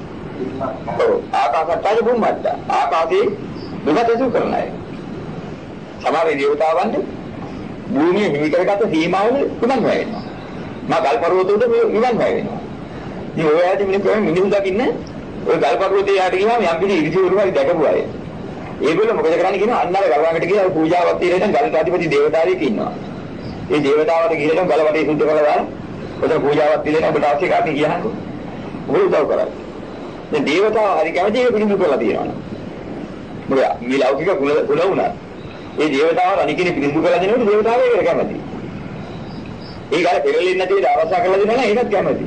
ඔව් ආකාශත්තාජ භූමත්ත. ආකාශේ දුකටසු කරන අය. සමහර දේවතාවන්ට භූමිය හිමි කරගත්ත සීමාවල විමන් වෙනවා. මා ගල් පර්වත උඩ විමන් වෙනවා. ඉතින් ඔය ඇති මිනිස්සු මිනිස්සු දකින්න ඔය ගල් පර්වතේ යට ගියාම යම් කිසි ඉරිසිවරු හරි දැකපු අය. ඒගොල්ලෝ මොකද කරන්නේ කියනවා අන්නර ගල්වඟට ගිහලා පූජාවක් තියෙන ඉතින් ගල් අධිපති දේවතාවෙක් ඉන්නවා. ඒ දේවතාවට ගිහලා ගල වටේ සුද්ධ කරලා දාලා ඔතන පූජාවක් තියෙන ඔබට අවශ්‍ය කාටි කියහන්කෝ. ඔබ උදව් කරන්නේ. දැන් දේවතාව හරි කැමති ඒක පිළිඳු කරලා තියෙනවා. මොකද මේ ලෞකික කුල කුල වුණා. ඒ දේවතාව අනිකිනේ පිළිඳු කරලා දෙනකොට දේවතාව ඒකට කැමති. ඒක අර පෙරලෙන්නේ නැති විදිහට අවශ්‍ය කරලා දෙනවා නම් ඒකත් කැමති.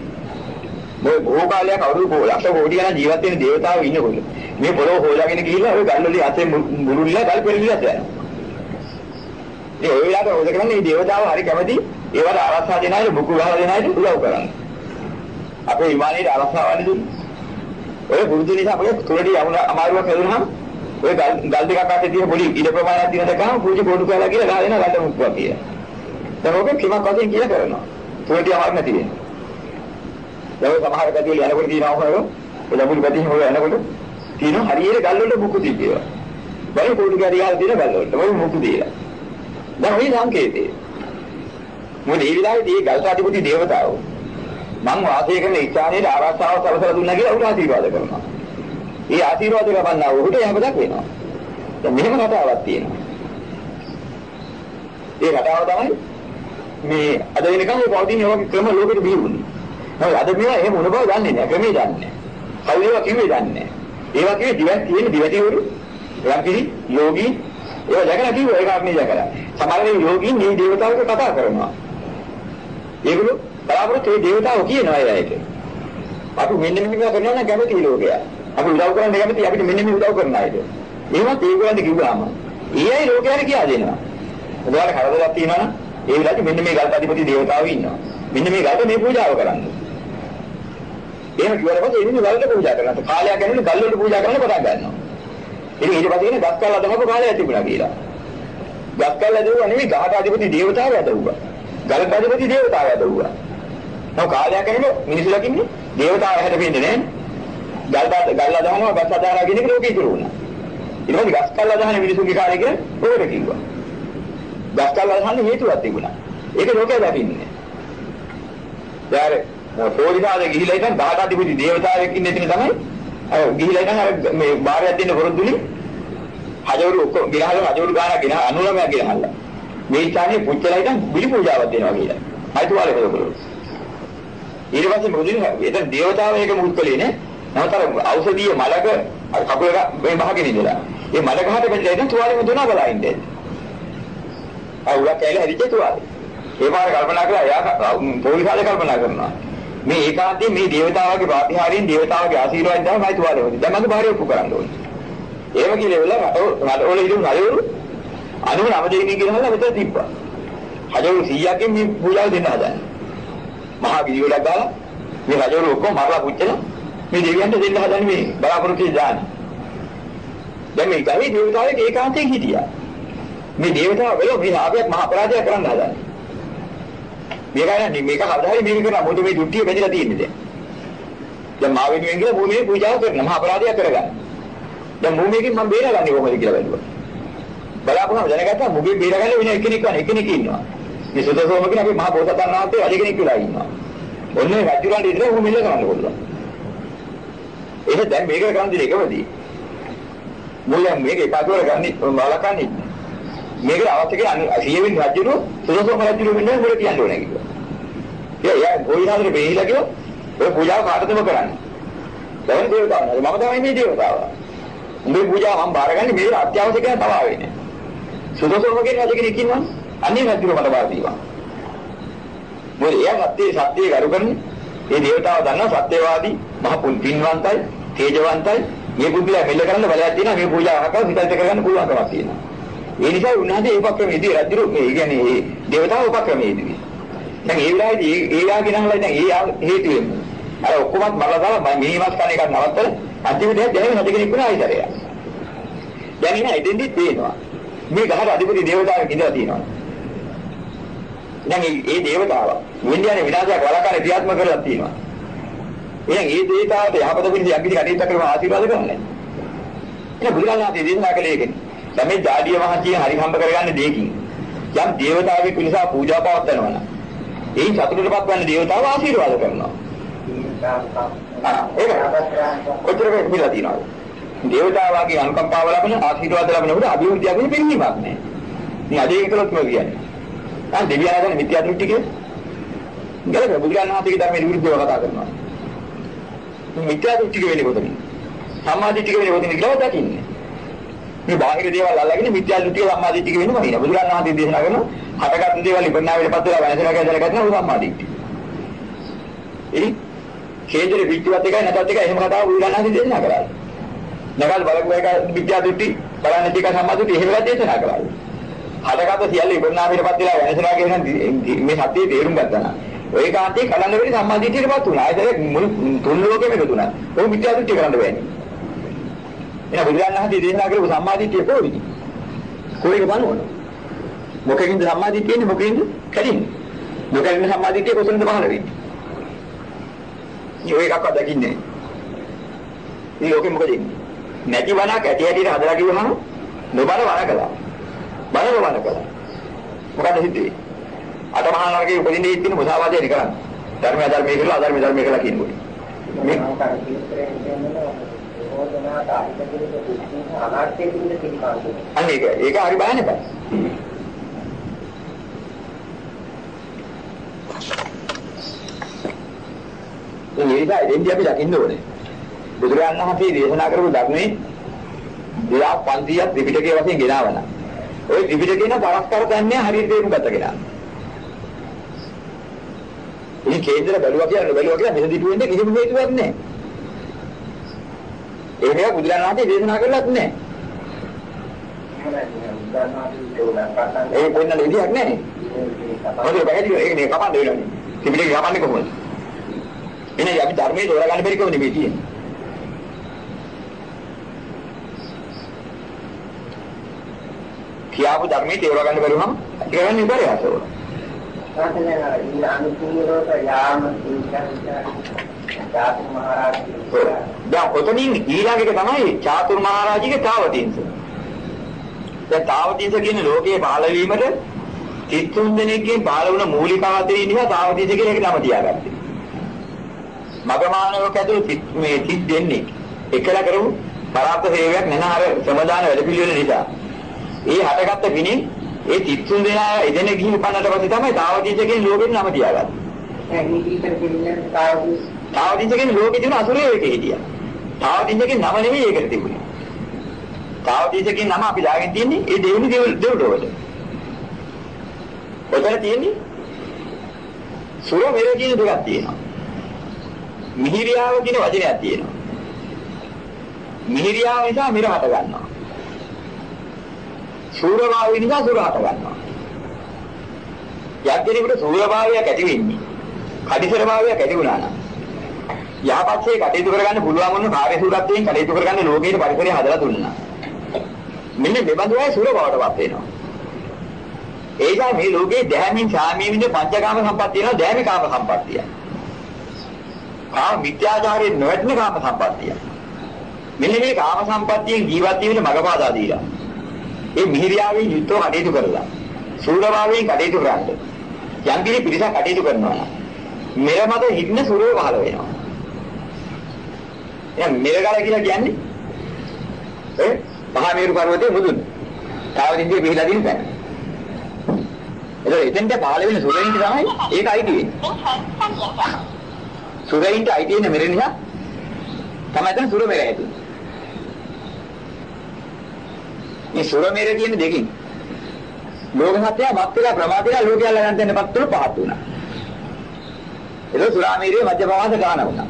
මොකද බොහෝ කාලයක් අවුරුදු ලක්ෂ කෝටි ගණන් ජීවත් වෙන දේවතාවෝ ඉන්නකොට මේ පොළොව හොයාගෙන ගිහිල්ලා ඔය ගල් වලින් අතේ මුරුල්ලා ගල් පෙරලිලා යනවා. ඒ ඔය වෙලාවට හොද කරන්නේ මේ දේවතාවෝ හරි කැමති ඒවට ආරක්ෂා දෙන අය බුකු ගහලා දෙන අයට උදව් කරන්නේ. අපේ විමානයේ ආරක්ෂා වඩි දුන්නේ. ඔය පුරුදු නිසා අපේ තුරටි යමුන අමාරුවක් හදුනහම ඔය ගල් ගල් දෙකක් අතේ තියෙන පොඩි ඉඩ ප්‍රමාණයක් තියෙන දකම පුංචි කොටු කරලා කියලා ගහ දෙන ගල්ට මුක්කුවා කියලා. දැන් ඔක කිමක් වශයෙන් කියලා කරනවා. තුරටි අමාරු නැති වෙන්නේ. දැන් සමහර පැතිවල යනකොට තියෙනවා හොයෝ ඒ ලැබුණු පැතින් හොයෝ යනකොට තියෙනවා හරියට ගල් වලට මුක්කු තිබ්බේවා. බල පොඩි කැරියාල තියෙන ගල් වලට මොකද මුක්කු දීලා. දැන් ওই සංකේතේ. මොකද මේ විලාසයේ මේ ගල් සාධිපති දේවතාවෝ මං වාසය කරන ස්ථානයේ ආරක්ෂාව සලසලා දුන්නා කියලා උට ආශිර්වාද කරනවා. ඒ ආශිර්වාද ලබන්නා උට යහපතක් වෙනවා. දැන් මෙහෙම කතාවක් තියෙනවා. ඒ කතාව තමයි මේ අද වෙනකන් මේ පෞදින යෝග ක්‍රම ලෝකෙට බිහිවුනේ. නමුත් අද මේවා එහෙම මොන බව දන්නේ නැහැ. ක්‍රමේ දන්නේ නැහැ. කවුද ඒවා කිව්වේ දන්නේ නැහැ. ඒවා කිව්වේ දිවක් තියෙන දිවටිවරු යම්කිසි යෝගී ඒවා දැකලා කිව්වා ඒක අපි දැකලා. සමහර වෙලාවෙ යෝගීන් මේ දේවතාවුන්ට කතා කරනවා. ඒගොල්ලෝ බලාපොරොත්තු ඒ දේවතාවෝ කියනවා ඒ අයට. අපි මෙන්න මෙහෙම කරනවා නම් කැමති ලෝකයා. අපි උදව් කරන්න කැමති අපිට මෙන්න මේ උදව් කරන්න අයද. එහෙමත් ඒගොල්ලන්ට කිව්වහම ඊයයි ලෝකයට කියා දෙනවා. ඔයාලට කරදරයක් තියෙනවා නම් ඒ වෙලාවට මෙන්න මේ ගල්පතිපති දේවතාවෝ ඉන්නවා. මෙන්න මේ ගල්ට මේ පූජාව කරන්න. එහෙම කිව්වට පස්සේ එන්නේ ගල්ට පූජා කරනවා. කාලයක් යනකොට ගල් වලට පූජා කරන්න පටන් ගන්නවා. ඉතින් ඊට පස්සේ ඉන්නේ ගස් කල් අදමක කාලයක් තිබුණා කියලා. ගස් කල් ඇදුවා නෙවෙයි ගහට අධිපති දේවතාවෝ ඇදුවා. ගලට අධිපති දේවතාවෝ ඇදුවා. නෝ කාලයක් යනකොට මිනිස්සු ලකින්නේ දේවතාවෝ හැට පෙන්නේ නැහැ. ගල් ගල් අදහනවා ගස් අදහනවා කියන එක ලෝකේ ඉතුරු වුණා. ඊට පස්සේ ගස් කල් අදහන මිනිසුන්ගේ කාලේ කියලා ඔකට කිව්වා. ගස් කල් අදහන්න හේතුවක් තිබුණා. ඒක ලෝකේ දකින්නේ. යාර පොඩිකාලේ ගිහිලා ඉතින් 18 අධිපති දේවතාවෙක් ඉන්න ඉතින් තමයි අර ගිහිලා ඉතින් අර මේ බාරයක් දෙන්න පොරොන්දුනේ හජවරු ඔක්කොම ගිරහල හජවරු ගාන ගිරහ 99 ගිරහල්ලා මේ ස්ථානේ පුච්චලා ඉතින් බිලි පූජාවක් දෙනවා කියලා අයිතුවාලේ හදපොළොව ඊට පස්සේ මොකද එතන දේවතාවයක මුල් කළේ නේ නවතර ඖෂධීය මලක කකුල මේ බහගෙන ඉඳලා ඒ මල ගහට බෙදලා ඉතින් තුවාලෙම දුනා බලා ඉන්නේ අවුලක් ඇවිල්ලා හරිච්ච තුවාලේ ඒ පාර කල්පනා කරලා එයා පොලිසාලේ කල්පනා කරනවා මේ ඒකාන්තයෙන් මේ දේවතාවගේ ප්‍රතිහාරයෙන් දේවතාවගේ ආශිර්වාදයෙන් තමයි මයි තුවාලේ වෙන්නේ. දැන් මගේ භාර්ය ඔප්පු කරන්න ඕනේ. ඒව කියලා වෙලා රටවල ඉඳන් හරිවරු අනුව නම දෙන්නේ කියලා හදලා මෙතන තිබ්බා. හජවරු 100කින් මේ පූජාව දෙන්න හදන්නේ. මහා ගිරිවලක් දාලා මේ හජවරු ඔක්කොම මරලා පුච්චලා මේ දෙවියන්ට දෙන්න හදන්නේ මේ බලාපොරොත්තු දාන. දැන් මේ ගමේ දේවතාවෙක් ඒකාන්තයෙන් හිටියා. මේ දේවතාව වල විලාභයක් මහා අපරාධයක් කරන්න හදන්නේ. මේක යන්නේ මේක හදාරි මේක කරා මොකද මේ දුට්ටිය බැඳලා තියෙන්නේ දැන්. දැන් මාව වෙනුවෙන් කියලා භූමියේ පූජාව කරනවා මහා අපරාධයක් කරගන්න. දැන් භූමියකින් මම බේරගන්නේ කොහොමද කියලා බැලුවා. බලාපොරොත්තු දැනගත්තා මුගේ බේරගන්න වෙන එකෙක් වань එකෙක් ඉන්නවා. මේ සුදසෝම කියන අපේ මහා බෝසතාණන් වහන්සේ වැඩි කෙනෙක් වෙලා ඉන්නවා. ඔන්නේ රජුරන් ඉඳලා උන් මිල කරන්න කොල්ලෝ. ඒක දැන් මේක කරන් දෙන එකමදී. මුලින් මේක එපාතවල ගන්න බලකන්නේ. මේකට අවශ්‍ය කියන සියවින් රජුරු සුතසෝම රජුරු වෙන්නේ මොකද කියන්න ඕනේ කියලා. ඒ යා ගෝවිනාදේ බෙහෙලා කිව්වා ඔය පූජාව කාටදම කරන්නේ. දැන් දේවතාවා මම තමයි මේ දේවතාවා. උඹේ පූජාව මම බාරගන්නේ මේක අත්‍යවශ්‍ය කියන තව ආවෙන්නේ. සුදසෝම කියන රජ කෙනෙක් ඉන්නවා. අන්නේ රජුර මට බාර දීවා. මොකද එයා සත්‍ය සත්‍ය කරු කරන්නේ. මේ දේවතාව දන්නවා සත්‍යවාදී මහ පින්වන්තයි, තේජවන්තයි. මේ බුද්ධිලා මෙල්ල කරන්න බලයක් තියෙනවා. මේ පූජාව අහකව හිතට කරගන්න පුළුවන්කමක් තියෙනවා. ඒ නිසා උන්වහන්සේ ඒ උපක්‍රමයේදී රජුරු මේ කියන්නේ මේ දේවතාව උපක්‍රමයේදී. දැන් ඒ වෙලාවේදී ඒ යාගේ නම් දැන් ඒ හේතු වෙන්නේ. අර ඔක්කොමත් මරලා දාලා මිනිමස් කණ එකක් නවත්තලා අන්තිමට දැන් නැති කෙනෙක් වුණා ආයිතරය. දැන් ඉන්නේ එතෙන්දි තේනවා. මේ ගහට අධිපති දේවතාවෙක් ඉඳලා තියෙනවා. දැන් මේ දේවතාව විඤ්ඤාණය විනාශයක් වළක්වන්න ක්‍රියාත්මක කරලා තියෙනවා. එහෙනම් මේ දේවතාවට යහපත පිණිස යම්කිසි කටයුත්තක් කරන ආශිර්වාද කරන්නේ. එහෙනම් බුදුරජාණන් දේශනා කළේ ඒකනේ. දැන් මේ ජාඩිය මහන්සිය හරි හම්බ කරගන්න දෙයකින් යම් දේවතාවෙක් පිණිස පූජා පවත්වනවා නම් එයින් සතුටටපත් වෙන දේවතාව ආශිර්වාද කරනවා. ඒක කොච්චර වෙලා තියෙනවද? දේවතාවාගේ අනුකම්පාව ලබන ආශිර්වාද ලබනකොට අභිවෘද්ධියක් වෙන්නේ පිළිහිමක් නෑ. මේ අදේ කළොත් මොකද කියන්නේ? දැන් දෙවියන් ගැන මිත්‍යා දෘෂ්ටි කියේ. ගලක බුදුරජාණන් වහන්සේගේ ධර්මයේ විරුද්ධව කතා කරනවා. මිත්‍යා දෘෂ්ටි වෙන්නේ කොතනින්? සම්මා දිට්ඨිය වෙන්නේ කොතනින් කියලා දකින්නේ. මේ බාහිර දේවල් අල්ලගෙන මිත්‍යා දෘෂ්ටිය සම්මා දිට්ඨිය වෙන්නේ මොකද? බුදුරජාණන් වහන්සේ දේශනා කරනවා හටගත් දේවල් ඉපන්නා වෙලපත් වෙලා වෙනසලා කියලා දැනගන්න උ සම්මා දිට්ඨිය. ඉතින් කේන්දරේ පිටුවත් එකයි නැතත් එකයි එහෙම කතාව බුදුරජාණන් දේශනා කරා. නගල් බලක එක විද්‍යා දෘෂ්ටි බලන්නේ ටික සම්මාදිට එහෙම දේශනා කරා. හදගත සියල්ල ඉබන්නාමිටපත් වෙලා වෙනසලා කියන මේ සත්‍යය තේරුම් ගත්තා නම් ඔය කාන්තේ කලන්න වෙන්නේ සම්මාදිටියටපත් වුණා. ඒතර මුළු තුන් ලෝකෙම එකතු වුණා. ඔය විද්‍යා දෘෂ්ටි කරන්න බෑනේ. එහෙනම් බුදුරජාණන් වහන්සේ දේශනා කරපු සම්මාදිටිය කොහොමද? කොහේක බලනවද? මොකකින්ද සම්මාදිටියන්නේ මොකකින්ද? කැඩින්නේ. මොකකින්ද සම්මාදිටිය කොතනද පහළ වෙන්නේ? මේ එකක්වත් දකින්නේ නැහැ. මේ ලෝකෙ මොකද ඉන්නේ? නැති වණක් ඇටි ඇටිට හදලා කිව්වම නොබල වණ කළා. බලන වණ කළා. මොකද හිතේ? අටමහා නරකයේ උපදින්නේ ඉතින් මුසාවාදයෙන් කරන්නේ. ධර්මය ධර්මයේ කියලා අධර්මය ධර්මයේ කියලා කියනකොට. මේ අන්න ඒක ඒක හරි බලන්න බෑ. ඒ නිසා එදෙන්දී අපි දකින්න ඕනේ. බුදුරජාණන් වහන්සේ දේශනා කරපු ධර්මයේ 2500ක් ත්‍රිපිටකයේ වශයෙන් ගෙනාවන. ওই ත්‍රිපිටකේන පරස්පර තන්නේ හරියට තේරුම් ගත කෙනා. ඉතින් කේන්දර බැලුවා කියලා බැලුවා කියලා මෙහෙ දිටු වෙන්නේ කිසිම හේතුවක් නැහැ. ඒක බුදුරජාණන් වහන්සේ දේශනා කළත් නැහැ. ඒ කොන්න දෙයක් නැහැ. මොකද පැහැදිලි ඒක නේ කපන්න වෙනවනේ. ත්‍රිපිටකේ කපන්නේ කොහොමද? එහෙනම් අපි ධර්මයේ තෝරගන්න බැරි කම නෙමෙයි තියෙන්නේ. කියාපු ධර්මයේ තේරුම් ගන්න බැරුවම ඒක වෙන්නේ ඉබරේ අසෝල. දැන් ඔතනින් ඊළඟ එක තමයි චාතුරු මහරජාගේ තාවතින්ස. දැන් තාවතින්ස කියන්නේ ලෝකයේ පහළ වීමට 33 දෙනෙක්ගෙන් පහළ වුණ මූලික ආදරේ නිසා තාවතින්ස කියලා එක නම තියාගත්තා. මගමානවක ඇතුළු මේ 30 දෙනෙක් එකලා කරමු පරාප්ත සේවයක් නැන අර සමාදාන වැඩ පිළිවෙල නිසා. ඒ හටගත්ත විනේ ඒ 33 දෙනා එදෙන ගිහින් පන්නට පස්සේ තමයි තාවදීස කියන ලෝකෙට නම තියාගත්තේ. තාවදීස කියන ලෝකෙ තියෙන අසුරේ එකේ හිටියා. තාවදීස කියන නම නෙවෙයි ඒකට තිබුණේ. තාවදීස කියන නම අපි දාගෙන තියන්නේ ඒ දෙවෙනි දෙව්ලොවට. ඔතන තියෙන්නේ සුර මෙර කියන දෙකක් තියෙනවා. මිහිරියාව කියන වචනයක් තියෙනවා. මිහිරියාව නිසා මිර හට ගන්නවා. සූරභාවය නිසා සුර හට ගන්නවා. යක්කෙනෙකුට සූරභාවයක් ඇති වෙන්නේ. කටිසර භාවයක් ඇති වුණා නම් යහපත්සේ කටයුතු කරගන්න පුළුවන් වුණ කාර්ය සූරත්වයෙන් කටයුතු කරගන්න ලෝකයේ පරිසරය හදලා දුන්නා. මෙන්න මෙබඳු අය සුර බවටපත් වෙනවා. ඒකයි මේ ලෝකේ දැහැමින් සාමීමින් පංචකාම සම්පත්තිය වෙනවා දැහැමි කාම සම්පත්තිය. කාම මිත්‍යාචාරයේ නොවැටෙන කාම සම්පත්තිය. මෙන්න මේ කාම සම්පත්තියෙන් ජීවත් වීමට මඟ පාදා දීලා. ඒ මිහිරියාවෙන් යුක්තව කටයුතු කරලා සූරභාවයෙන් කටයුතු කරන්නේ. යම් කිසි පිරිසක් කටයුතු කරනවා නම් මෙර මත හිටින සූරව පහළ වෙනවා. එහෙනම් මෙරගල කියලා කියන්නේ ඒ මහා මේරු පර්වතයේ මුදුන. තාවදින්ගේ පිළිලා දින තැන. ඒක එතෙන්ට පහළ වෙන සූරයින්ට තමයි ඒක අයිති වෙන්නේ. සූරයින්ට අයිති වෙන මෙර නිසා තමයි එතන සූර මෙර ඇති. මේ සූර මෙර කියන දෙකෙන් ලෝක සත්‍යය වත් වෙලා ප්‍රමාදයට ලෝකයල ගන්න දෙන්න පත්තුල පහත් වුණා. ඒක සුරාමීරියේ මධ්‍ය ප්‍රවාස ගාන වුණා.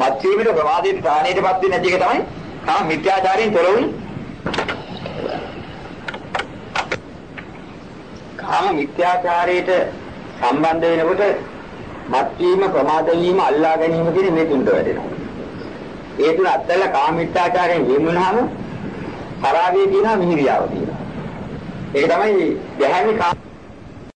මත්වීමේ ප්‍රමාදයේ ප්‍රාණයටපත් වෙන්නේ නැති එක තමයි කාම මිත්‍යාචාරයෙන් තොර වුණ කාම මිත්‍යාචාරයට සම්බන්ධ වෙනකොට මත්වීම ප්‍රමාද වීම අල්ලා ගැනීම කියන මේ තුනට වැටෙනවා. ඒ තුන අත්දැල්ලා කාම මිත්‍යාචාරයෙන් වෙන් වුණාම පරාගයේ තියෙනවා මිහිරියාව තියෙනවා. ඒක තමයි ගැහැණි කාම